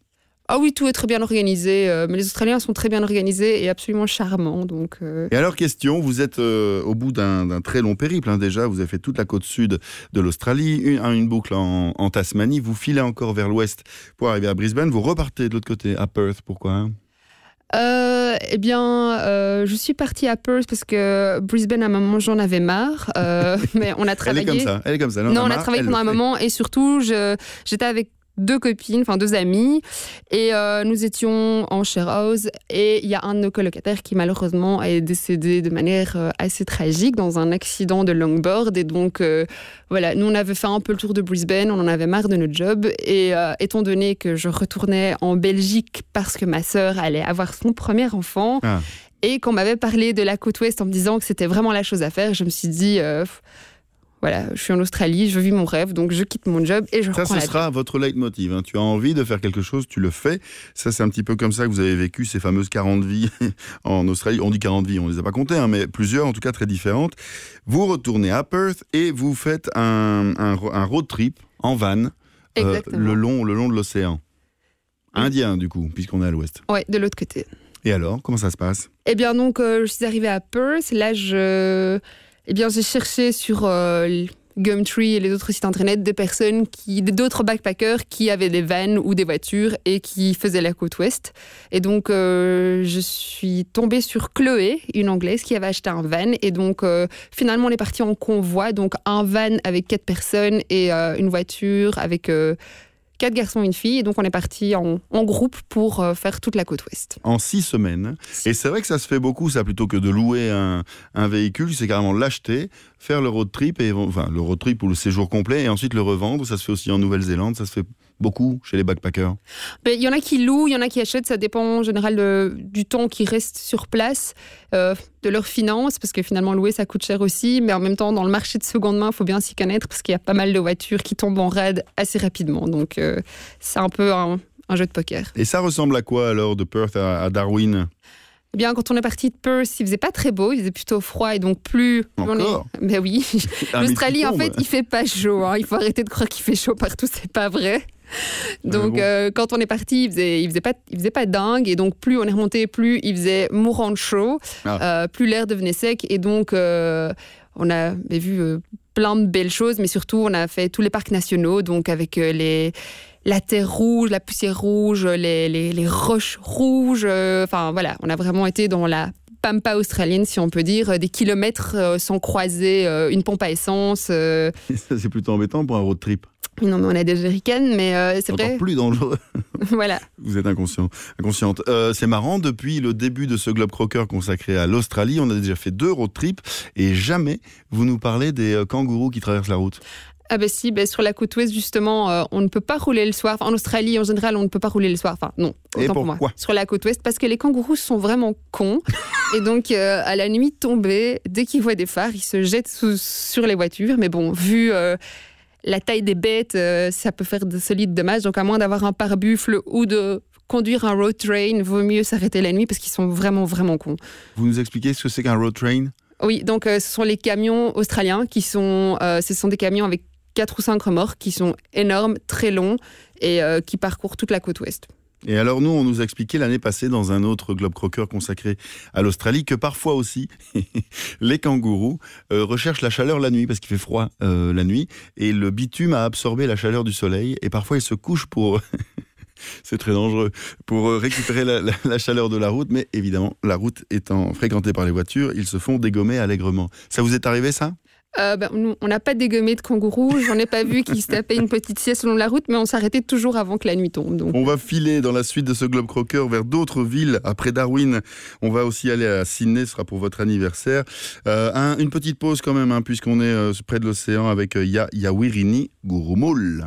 Speaker 6: ah oui, tout est très bien organisé. euh, mais les Australiens sont très bien organisés et absolument charmants. Donc
Speaker 3: Et alors, question, vous êtes au bout d'un d'un très long périple hein, déjà, vous avez fait toute la côte sud de l'Australie, une, une boucle en, en Tasmanie, vous filez encore vers l'ouest pour arriver à Brisbane, vous repartez de l'autre côté, à Perth, pourquoi? hein
Speaker 6: Euh, eh bien, euh, je suis partie à Perth parce que Brisbane, à un moment, j'en avais marre. Euh, mais on a
Speaker 3: Elle est
Speaker 6: travaillé.
Speaker 3: comme ça, elle est comme ça. en
Speaker 6: Non, on a
Speaker 3: marre,
Speaker 6: travaillé pendant un moment et surtout, je- j'étais avec deux copines, enfin deux amies, et euh, nous étions en share house. Et il y a un de nos colocataires qui malheureusement est décédé de manière euh, assez tragique dans un accident de longboard. Et donc, euh, voilà, nous on avait fait un peu le tour de Brisbane, on en avait marre de notre job. Et étant donné que je retournais en Belgique parce que ma sœur allait avoir son premier enfant,
Speaker 3: Ah.
Speaker 6: et qu'on m'avait parlé de la côte ouest en me disant que c'était vraiment la chose à faire, je me suis dit, voilà, je suis en Australie, je vis mon rêve, donc je quitte mon job et je
Speaker 3: Ça,
Speaker 6: reprends
Speaker 3: ce
Speaker 6: la
Speaker 3: sera votre leitmotiv. hein. Tu as envie de faire quelque chose, tu le fais. Ça, c'est un petit peu comme ça que vous avez vécu ces fameuses 40 vies en Australie. On dit 40 vies, on les a pas comptées, hein, mais plusieurs, en tout cas très différentes. Vous retournez à Perth et vous faites un, un, un road trip en van euh, le, long, le long de l'océan. Indien, du coup, puisqu'on est à l'ouest.
Speaker 6: Ouais, de l'autre côté.
Speaker 3: Et alors, comment ça se passe?
Speaker 6: Eh bien, donc, euh, je suis arrivée à Perth. Là, je, eh bien, j'ai cherché sur euh, Gumtree et les autres sites internet des personnes qui, d'autres backpackers qui avaient des vannes ou des voitures et qui faisaient la côte ouest. Et donc, euh, je suis tombée sur Chloé, une anglaise qui avait acheté un van. Et donc, euh, finalement, on est parti en convoi. Donc, un van avec quatre personnes et une voiture avec quatre garçons et une fille. Et donc, on est parti en, en groupe pour euh, faire toute la côte ouest.
Speaker 3: en six semaines. Et c'est vrai que ça se fait beaucoup, ça, plutôt que de louer un, un véhicule, c'est carrément l'acheter, faire le road trip, et, enfin le road trip ou le séjour complet, et ensuite le revendre. Ça se fait aussi en Nouvelle-Zélande, ça se fait beaucoup chez les backpackers.
Speaker 6: Ben, Il y en a qui louent, il y en a qui achètent, ça dépend en général de- du temps qu'ils restent sur place, euh, de leurs finances, parce que finalement louer ça coûte cher aussi, mais en même temps dans le marché de seconde main, il faut bien s'y connaître, parce qu'il y a pas mal de voitures qui tombent en rade assez rapidement, donc euh, c'est un peu un, un jeu de poker.
Speaker 3: Et ça ressemble à quoi alors de Perth à, à Darwin?
Speaker 6: Eh bien, quand on est parti de Perth, il faisait pas très beau, il faisait plutôt froid et donc plus. on est... Ben oui.
Speaker 3: Ah,
Speaker 6: L'Australie, en fait, il fait pas chaud. Hein. Il faut arrêter de croire qu'il fait chaud partout, c'est pas vrai. Donc, euh, quand on est parti, il faisait, il faisait pas, il faisait pas dingue, et donc plus on est remonté, plus il faisait mourant de chaud,
Speaker 3: Ah.
Speaker 6: euh, plus l'air devenait sec, et donc euh, on a vu plein de belles choses, mais surtout on a fait tous les parcs nationaux, donc avec les la terre rouge, la poussière rouge, les, les, les roches rouges, enfin voilà, on a vraiment été dans la pampa australienne, si on peut dire, des kilomètres sans croiser une pompe à essence.
Speaker 3: Ça, c'est plutôt embêtant pour un road trip.
Speaker 6: Non, mais on a des jerrycans, mais euh, c'est
Speaker 3: Encore
Speaker 6: vrai.
Speaker 3: plus dangereux.
Speaker 6: voilà.
Speaker 3: Vous êtes inconscient, inconsciente. Euh, c'est marrant, depuis le début de ce Globe Crocker consacré à l'Australie, on a déjà fait deux road trips et jamais vous nous parlez des euh, kangourous qui traversent la route.
Speaker 6: Ah ben si, ben sur la côte ouest justement, euh, on ne peut pas rouler le soir. Enfin, en Australie, en général, on ne peut pas rouler le soir. Enfin, non,
Speaker 3: Et
Speaker 6: autant pour moi. Sur la côte ouest, parce que les kangourous sont vraiment cons. et donc, euh, à la nuit tombée, dès qu'ils voient des phares, ils se jettent sous- sur les voitures. Mais bon, vu euh, la taille des bêtes, euh, ça peut faire de solides dommages. Donc, à moins d'avoir un pare-buffle ou de conduire un road train, vaut mieux s'arrêter la nuit parce qu'ils sont vraiment, vraiment cons.
Speaker 3: Vous nous expliquez ce que c'est qu'un road train?
Speaker 6: Oui, donc euh, ce sont les camions australiens qui sont, euh, ce sont des camions avec quatre ou cinq remorques qui sont énormes, très longs et qui parcourent toute la côte ouest.
Speaker 3: Et alors nous, on nous a expliqué l'année passée dans un autre Globe Crocker consacré à l'Australie que parfois aussi, les kangourous euh, recherchent la chaleur la nuit parce qu'il fait froid euh, la nuit. Et le bitume a absorbé la chaleur du soleil et parfois ils se couchent pour... C'est très dangereux pour euh, récupérer la chaleur de la route, mais évidemment, la route étant fréquentée par les voitures, ils se font dégommer allègrement. Ça vous est arrivé ça?
Speaker 6: Euh, ben, on n'a pas dégommé de kangourous, j'en ai pas vu qui se tapaient une petite sieste le long de la route, mais on s'arrêtait toujours avant que la nuit tombe.
Speaker 3: On va filer dans la suite de ce Globe Crocker vers d'autres villes. Après Darwin, on va aussi aller à Sydney, ce sera pour votre anniversaire. Euh, un- une petite pause quand même, hein, puisqu'on est euh, près de l'océan avec Ya Yawirini Gurumul.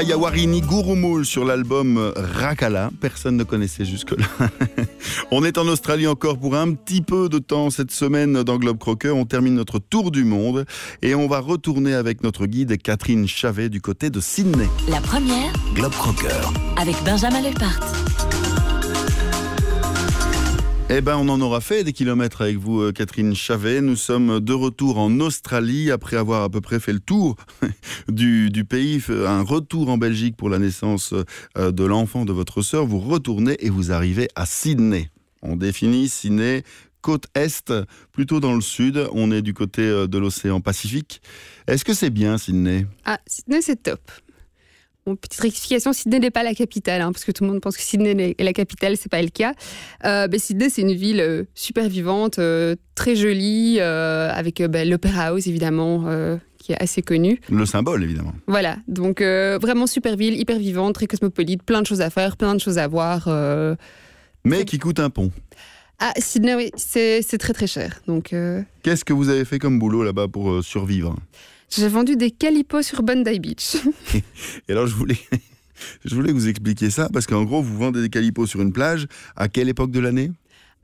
Speaker 3: Yaya Warini Gurumul sur l'album Rakala. Personne ne connaissait jusque-là. on est en Australie encore pour un petit peu de temps cette semaine dans Globe Crocker. On termine notre tour du monde et on va retourner avec notre guide Catherine Chavet du côté de Sydney.
Speaker 1: La première,
Speaker 2: Globe Crocker.
Speaker 1: avec Benjamin Lepart.
Speaker 3: Eh ben, on en aura fait des kilomètres avec vous, euh, Catherine Chavet. Nous sommes de retour en Australie après avoir à peu près fait le tour du, du pays, un retour en Belgique pour la naissance euh, de l'enfant de votre sœur. Vous retournez et vous arrivez à Sydney. On définit Sydney côte est, plutôt dans le sud. On est du côté euh, de l'océan Pacifique. Est-ce que c'est bien Sydney?
Speaker 6: Ah, Sydney, c'est top. Bon, petite rectification, Sydney n'est pas la capitale, hein, parce que tout le monde pense que Sydney est la capitale, c'est pas le cas. Euh, ben, Sydney, c'est une ville euh, super vivante, euh, très jolie, euh, avec ben, l'Opera House évidemment, qui est assez connu.
Speaker 3: Le symbole, évidemment.
Speaker 6: Voilà, donc vraiment super ville, hyper vivante, très cosmopolite, plein de choses à faire, plein de choses à voir.
Speaker 3: Mais qui coûte un pont.
Speaker 6: Ah, Sydney, oui, c'est très très cher. Donc,
Speaker 3: Qu'est-ce que vous avez fait comme boulot là-bas pour survivre?
Speaker 6: J'ai vendu des calipos sur Bondi Beach.
Speaker 3: Et alors, je voulais, je voulais vous expliquer ça parce qu'en gros, vous vendez des calipos sur une plage. À quelle époque de l'année?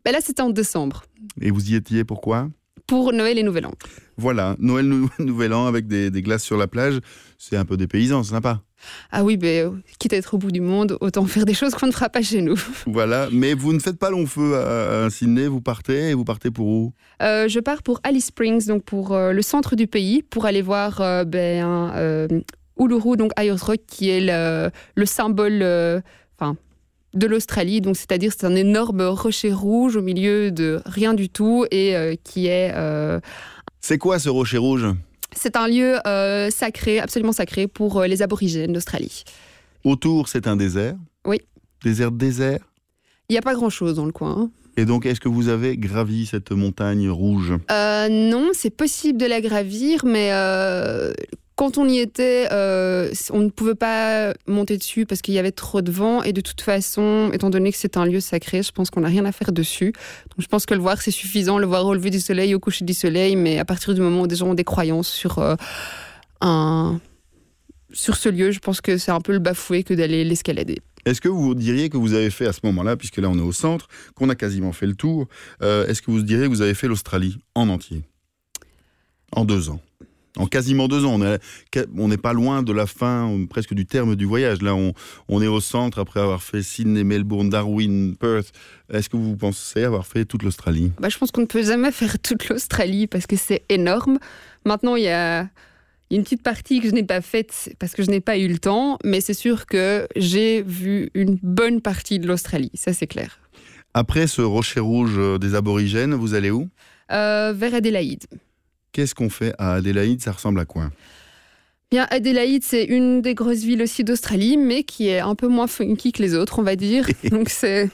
Speaker 6: Ben là, c'était en décembre,
Speaker 3: Et vous y étiez pourquoi?
Speaker 6: Pour Noël et Nouvel An.
Speaker 3: Voilà, Noël, nou- Nouvel An avec des, des glaces sur la plage. C'est un peu des paysans, sympa.
Speaker 6: Ah oui, ben, quitte à être au bout du monde, autant faire des choses qu'on ne fera pas chez nous.
Speaker 3: Voilà, mais vous ne faites pas long feu à, à Sydney, vous partez et vous partez pour où?
Speaker 6: Euh, je pars pour Alice Springs, donc pour euh, le centre du pays, pour aller voir euh, ben, euh, Uluru, donc Ayers Rock, qui est le, le symbole enfin, de l'Australie. Donc, c'est-à-dire, c'est un énorme rocher rouge au milieu de rien du tout et qui est.
Speaker 3: C'est quoi ce rocher rouge?
Speaker 6: C'est un lieu euh, sacré, absolument sacré pour euh, les aborigènes d'Australie.
Speaker 3: Autour, c'est un désert?
Speaker 6: Oui.
Speaker 3: Désert, désert?
Speaker 6: Il n'y a pas grand-chose dans le coin. hein.
Speaker 3: Et donc, est-ce que vous avez gravi cette montagne rouge?
Speaker 6: Euh, non, c'est possible de la gravir, mais euh, quand on y était, euh, on ne pouvait pas monter dessus parce qu'il y avait trop de vent. Et de toute façon, étant donné que c'est un lieu sacré, je pense qu'on n'a rien à faire dessus. Donc je pense que le voir, c'est suffisant, le voir au lever du soleil, au coucher du soleil. Mais à partir du moment où des gens ont des croyances sur, euh, un... sur ce lieu, je pense que c'est un peu le bafoué que d'aller l'escalader.
Speaker 3: Est-ce que vous diriez que vous avez fait à ce moment-là, puisque là on est au centre, qu'on a quasiment fait le tour, euh, est-ce que vous diriez que vous avez fait l'Australie en entier? En deux ans en quasiment deux ans, on est- on n'est pas loin de la fin, presque du terme du voyage. Là, on, on est au centre après avoir fait Sydney, Melbourne, Darwin, Perth. Est-ce que vous pensez avoir fait toute l'Australie?
Speaker 6: Bah, je pense qu'on ne peut jamais faire toute l'Australie parce que c'est énorme. Maintenant, il y a, il y a une petite partie que je n'ai pas faite parce que je n'ai pas eu le temps, mais c'est sûr que j'ai vu une bonne partie de l'Australie, ça c'est clair.
Speaker 3: Après ce rocher rouge euh, des aborigènes, vous allez où?
Speaker 6: Euh, vers Adélaïde.
Speaker 3: Qu'est-ce qu'on fait à Adélaïde? Ça ressemble à quoi?
Speaker 6: Bien, Adélaïde, c'est une des grosses villes aussi d'Australie, mais qui est un peu moins funky que les autres, on va dire. donc c'est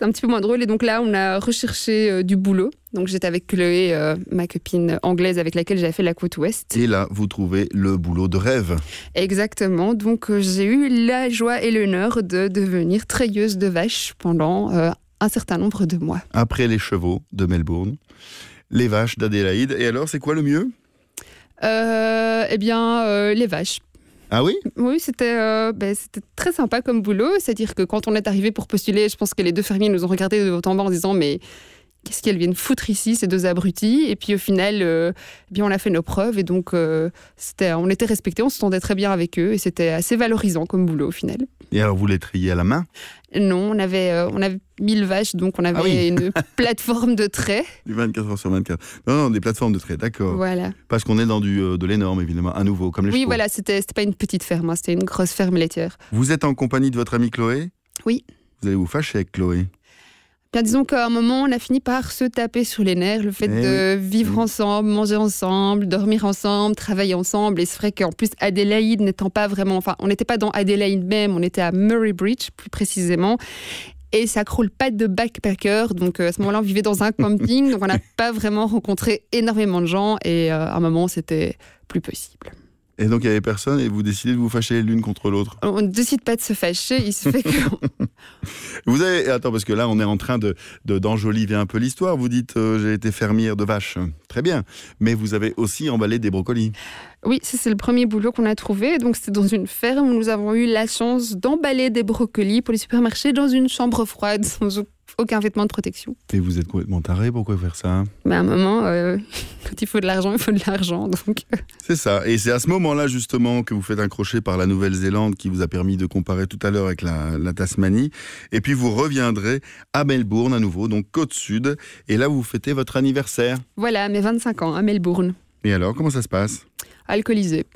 Speaker 6: un petit peu moins drôle. Et donc là, on a recherché euh, du boulot. Donc j'étais avec Chloé, euh, ma copine anglaise avec laquelle j'avais fait la côte ouest.
Speaker 3: Et là, vous trouvez le boulot de rêve.
Speaker 6: Exactement. Donc, euh, j'ai eu la joie et l'honneur de devenir treilleuse de vaches pendant un certain nombre de mois.
Speaker 3: Après les chevaux de Melbourne, les vaches d'Adélaïde. Et alors, c'est quoi le mieux?
Speaker 6: Euh, eh bien, euh, les vaches.
Speaker 3: Ah oui?
Speaker 6: Oui, c'était euh, ben, c'était très sympa comme boulot. C'est-à-dire que quand on est arrivé pour postuler, je pense que les deux fermiers nous ont regardé de haut en bas en disant Mais qu'est-ce qu'elles viennent foutre ici, ces deux abrutis? Et puis au final, euh, eh bien, on a fait nos preuves et donc euh, c'était, on était respectés, on s'entendait très bien avec eux et c'était assez valorisant comme boulot au final.
Speaker 3: Et alors, vous les triez à la main?
Speaker 6: Non, on avait, euh, on avait 1000 vaches, donc on avait
Speaker 3: Ah oui.
Speaker 6: une plateforme de trait.
Speaker 3: Du 24 heures sur 24. Non, non, des plateformes de trait, d'accord.
Speaker 6: Voilà.
Speaker 3: Parce qu'on est dans du, de l'énorme, évidemment, à nouveau, comme les
Speaker 6: Oui,
Speaker 3: chevaux.
Speaker 6: voilà, c'était c'était pas une petite ferme, hein, c'était une grosse ferme laitière.
Speaker 3: Vous êtes en compagnie de votre amie Chloé?
Speaker 6: Oui.
Speaker 3: Vous allez vous fâcher avec Chloé?
Speaker 6: Bien, disons qu'à un moment, on a fini par se taper sur les nerfs, le fait
Speaker 3: Eh
Speaker 6: de
Speaker 3: oui.
Speaker 6: vivre
Speaker 3: Oui.
Speaker 6: ensemble, manger ensemble, dormir ensemble, travailler ensemble. Et c'est vrai qu'en plus, Adélaïde n'étant pas vraiment. Enfin, on n'était pas dans Adélaïde même, on était à Murray Bridge, plus précisément. Et ça croule pas de backpacker. Donc euh, à ce moment-là, on vivait dans un camping. donc on n'a pas vraiment rencontré énormément de gens. Et euh, à un moment, c'était plus possible.
Speaker 3: Et donc, il n'y avait personne et vous décidez de vous fâcher l'une contre l'autre.
Speaker 6: On ne décide pas de se fâcher. Il se fait qu'on
Speaker 3: Vous avez attends parce que là on est en train de d'enjoliver un peu l'histoire. Vous dites euh, j'ai été fermière de vaches, très bien, mais vous avez aussi emballé des brocolis.
Speaker 6: Oui, c'est le premier boulot qu'on a trouvé. Donc c'était dans une ferme où nous avons eu la chance d'emballer des brocolis pour les supermarchés dans une chambre froide sans aucun vêtement de protection.
Speaker 3: Et vous êtes complètement taré, pourquoi faire ça
Speaker 6: Mais à un moment, euh, quand il faut de l'argent, il faut de l'argent. Donc... Euh.
Speaker 3: C'est ça. Et c'est à ce moment-là, justement, que vous faites un crochet par la Nouvelle-Zélande qui vous a permis de comparer tout à l'heure avec la, la, Tasmanie. Et puis vous reviendrez à Melbourne à nouveau, donc côte sud. Et là, vous fêtez votre anniversaire.
Speaker 6: Voilà, mes 25 ans à Melbourne.
Speaker 3: Et alors, comment ça se passe?
Speaker 6: Alcoolisé.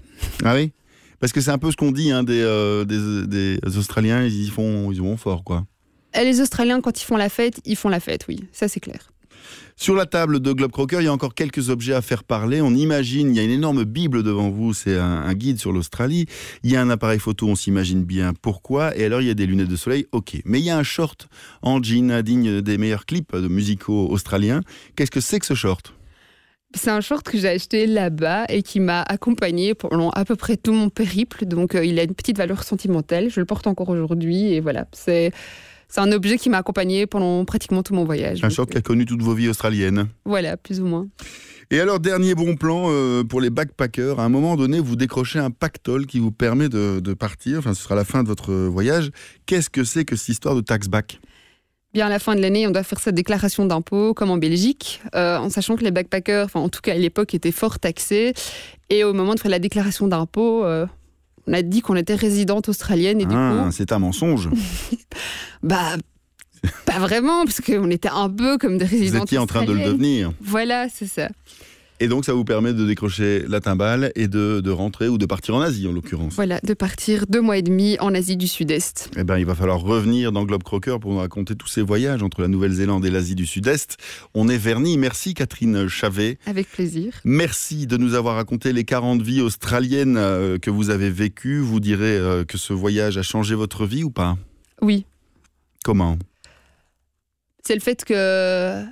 Speaker 3: Ah oui? Parce que c'est un peu ce qu'on dit hein, des, euh, des, des, Australiens, ils y font, ils vont fort, quoi.
Speaker 6: Les Australiens, quand ils font la fête, ils font la fête, oui, ça c'est clair.
Speaker 3: Sur la table de Globe Crocker, il y a encore quelques objets à faire parler. On imagine, il y a une énorme Bible devant vous, c'est un, guide sur l'Australie. Il y a un appareil photo, on s'imagine bien pourquoi. Et alors, il y a des lunettes de soleil, ok. Mais il y a un short en jean digne des meilleurs clips de musicaux australiens. Qu'est-ce que c'est que ce short?
Speaker 6: C'est un short que j'ai acheté là-bas et qui m'a accompagné pendant à peu près tout mon périple. Donc, euh, il a une petite valeur sentimentale. Je le porte encore aujourd'hui et voilà. C'est c'est un objet qui m'a accompagné pendant pratiquement tout mon voyage.
Speaker 3: Un short qui a connu toutes vos vies australiennes.
Speaker 6: Voilà, plus ou moins.
Speaker 3: Et alors, dernier bon plan euh, pour les backpackers. À un moment donné, vous décrochez un pactole qui vous permet de, partir. Enfin, ce sera la fin de votre voyage. Qu'est-ce que c'est que cette histoire de tax back?
Speaker 6: Bien, à la fin de l'année, on doit faire cette déclaration d'impôt, comme en Belgique, euh, en sachant que les backpackers, enfin, en tout cas à l'époque, étaient fort taxés. Et au moment de faire la déclaration d'impôt, euh, on a dit qu'on était résidente australienne et du
Speaker 3: ah, C'est un mensonge.
Speaker 6: bah, pas vraiment, parce qu'on était un peu comme des résidents.
Speaker 3: Vous étiez en train de le devenir.
Speaker 6: Voilà, c'est ça.
Speaker 3: Et donc, ça vous permet de décrocher la timbale et de, rentrer ou de partir en Asie, en l'occurrence.
Speaker 6: Voilà, de partir deux mois et demi en Asie du Sud-Est.
Speaker 3: Eh bien, il va falloir revenir dans Globe Crocker pour nous raconter tous ces voyages entre la Nouvelle-Zélande et l'Asie du Sud-Est. On est vernis. Merci, Catherine Chavet.
Speaker 6: Avec plaisir.
Speaker 3: Merci de nous avoir raconté les 40 vies australiennes euh, que vous avez vécues. Vous direz euh, que ce voyage a changé votre vie ou pas?
Speaker 6: Oui.
Speaker 3: Comment?
Speaker 6: C'est le fait que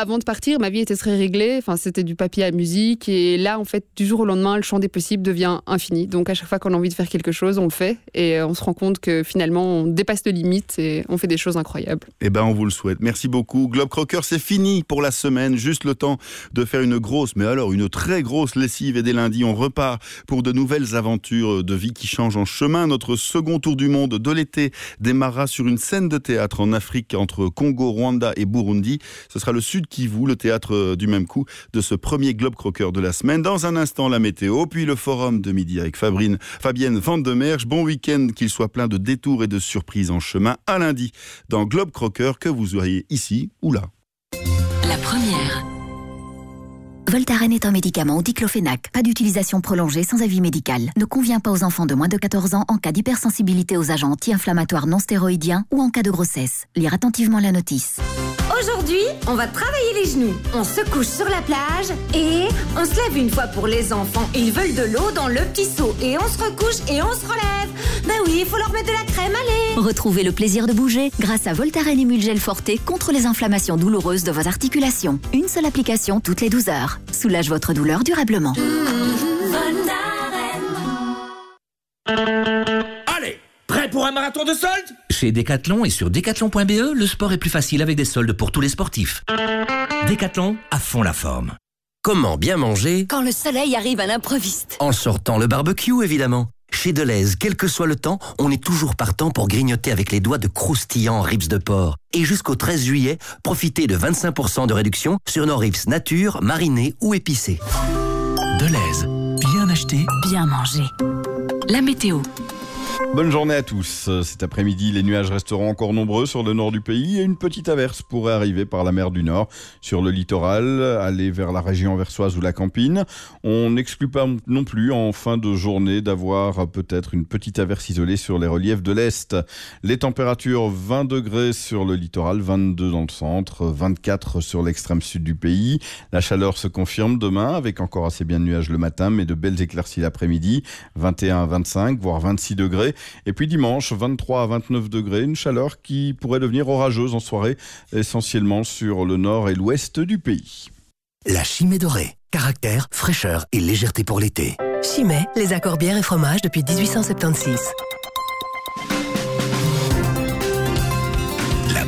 Speaker 6: avant de partir, ma vie était très réglée. Enfin, c'était du papier à musique. Et là, en fait, du jour au lendemain, le champ des possibles devient infini. Donc, à chaque fois qu'on a envie de faire quelque chose, on le fait. Et euh, on se rend compte que finalement, on dépasse de limites et on fait des choses incroyables.
Speaker 3: Eh ben, on vous le souhaite. Merci beaucoup. Globe Crocker, c'est fini pour la semaine. Juste le temps de faire une grosse, mais alors une très grosse lessive. Et dès lundi, on repart pour de nouvelles aventures de vie qui changent en chemin. Notre second tour du monde de l'été démarrera sur une scène de théâtre en Afrique entre Congo, Rwanda et Burundi. Ce sera le sud qui vous, le théâtre euh, du même coup de ce premier Globe Crocker de la semaine. Dans un instant, la météo, puis le forum de midi avec Fabrine, Fabienne Vandemerge. Bon week-end, qu'il soit plein de détours et de surprises en chemin. À lundi, dans Globe Crocker, que vous soyez ici ou là.
Speaker 1: La première.
Speaker 17: Voltaren est un médicament au diclofénac. Pas d'utilisation prolongée sans avis médical. Ne convient pas aux enfants de moins de 14 ans en cas d'hypersensibilité aux agents anti-inflammatoires non stéroïdiens ou en cas de grossesse. Lire attentivement la notice.
Speaker 26: Aujourd'hui, on va travailler les genoux. On se couche sur la plage et on se lève une fois pour les enfants. Ils veulent de l'eau dans le petit seau et on se recouche et on se relève. Ben oui, il faut leur mettre de la crème, allez.
Speaker 17: Retrouvez le plaisir de bouger grâce à Voltaren Emulgel Forte contre les inflammations douloureuses de vos articulations. Une seule application toutes les 12 heures. Soulage votre douleur durablement.
Speaker 10: Prêt pour un marathon de soldes Chez Decathlon et sur decathlon.be, le sport est plus facile avec des soldes pour tous les sportifs. Decathlon, à fond la forme. Comment bien manger
Speaker 17: Quand le soleil arrive à l'improviste.
Speaker 10: En sortant le barbecue, évidemment. Chez Deleuze, quel que soit le temps, on est toujours partant pour grignoter avec les doigts de croustillants rips de porc. Et jusqu'au 13 juillet, profitez de 25% de réduction sur nos rips nature, marinés ou épicés. Deleuze, bien acheté,
Speaker 1: bien mangé. La météo.
Speaker 3: Bonne journée à tous. Cet après-midi, les nuages resteront encore nombreux sur le nord du pays et une petite averse pourrait arriver par la mer du Nord sur le littoral, aller vers la région versoise ou la Campine. On n'exclut pas non plus en fin de journée d'avoir peut-être une petite averse isolée sur les reliefs de l'Est. Les températures 20 degrés sur le littoral, 22 dans le centre, 24 sur l'extrême sud du pays. La chaleur se confirme demain avec encore assez bien de nuages le matin mais de belles éclaircies l'après-midi, 21 à 25 voire 26 Et puis dimanche, 23 à 29 degrés, une chaleur qui pourrait devenir orageuse en soirée, essentiellement sur le nord et l'ouest du pays.
Speaker 24: La chimée dorée. Caractère, fraîcheur et légèreté pour l'été.
Speaker 18: Chimay, les accords bières et fromages depuis 1876.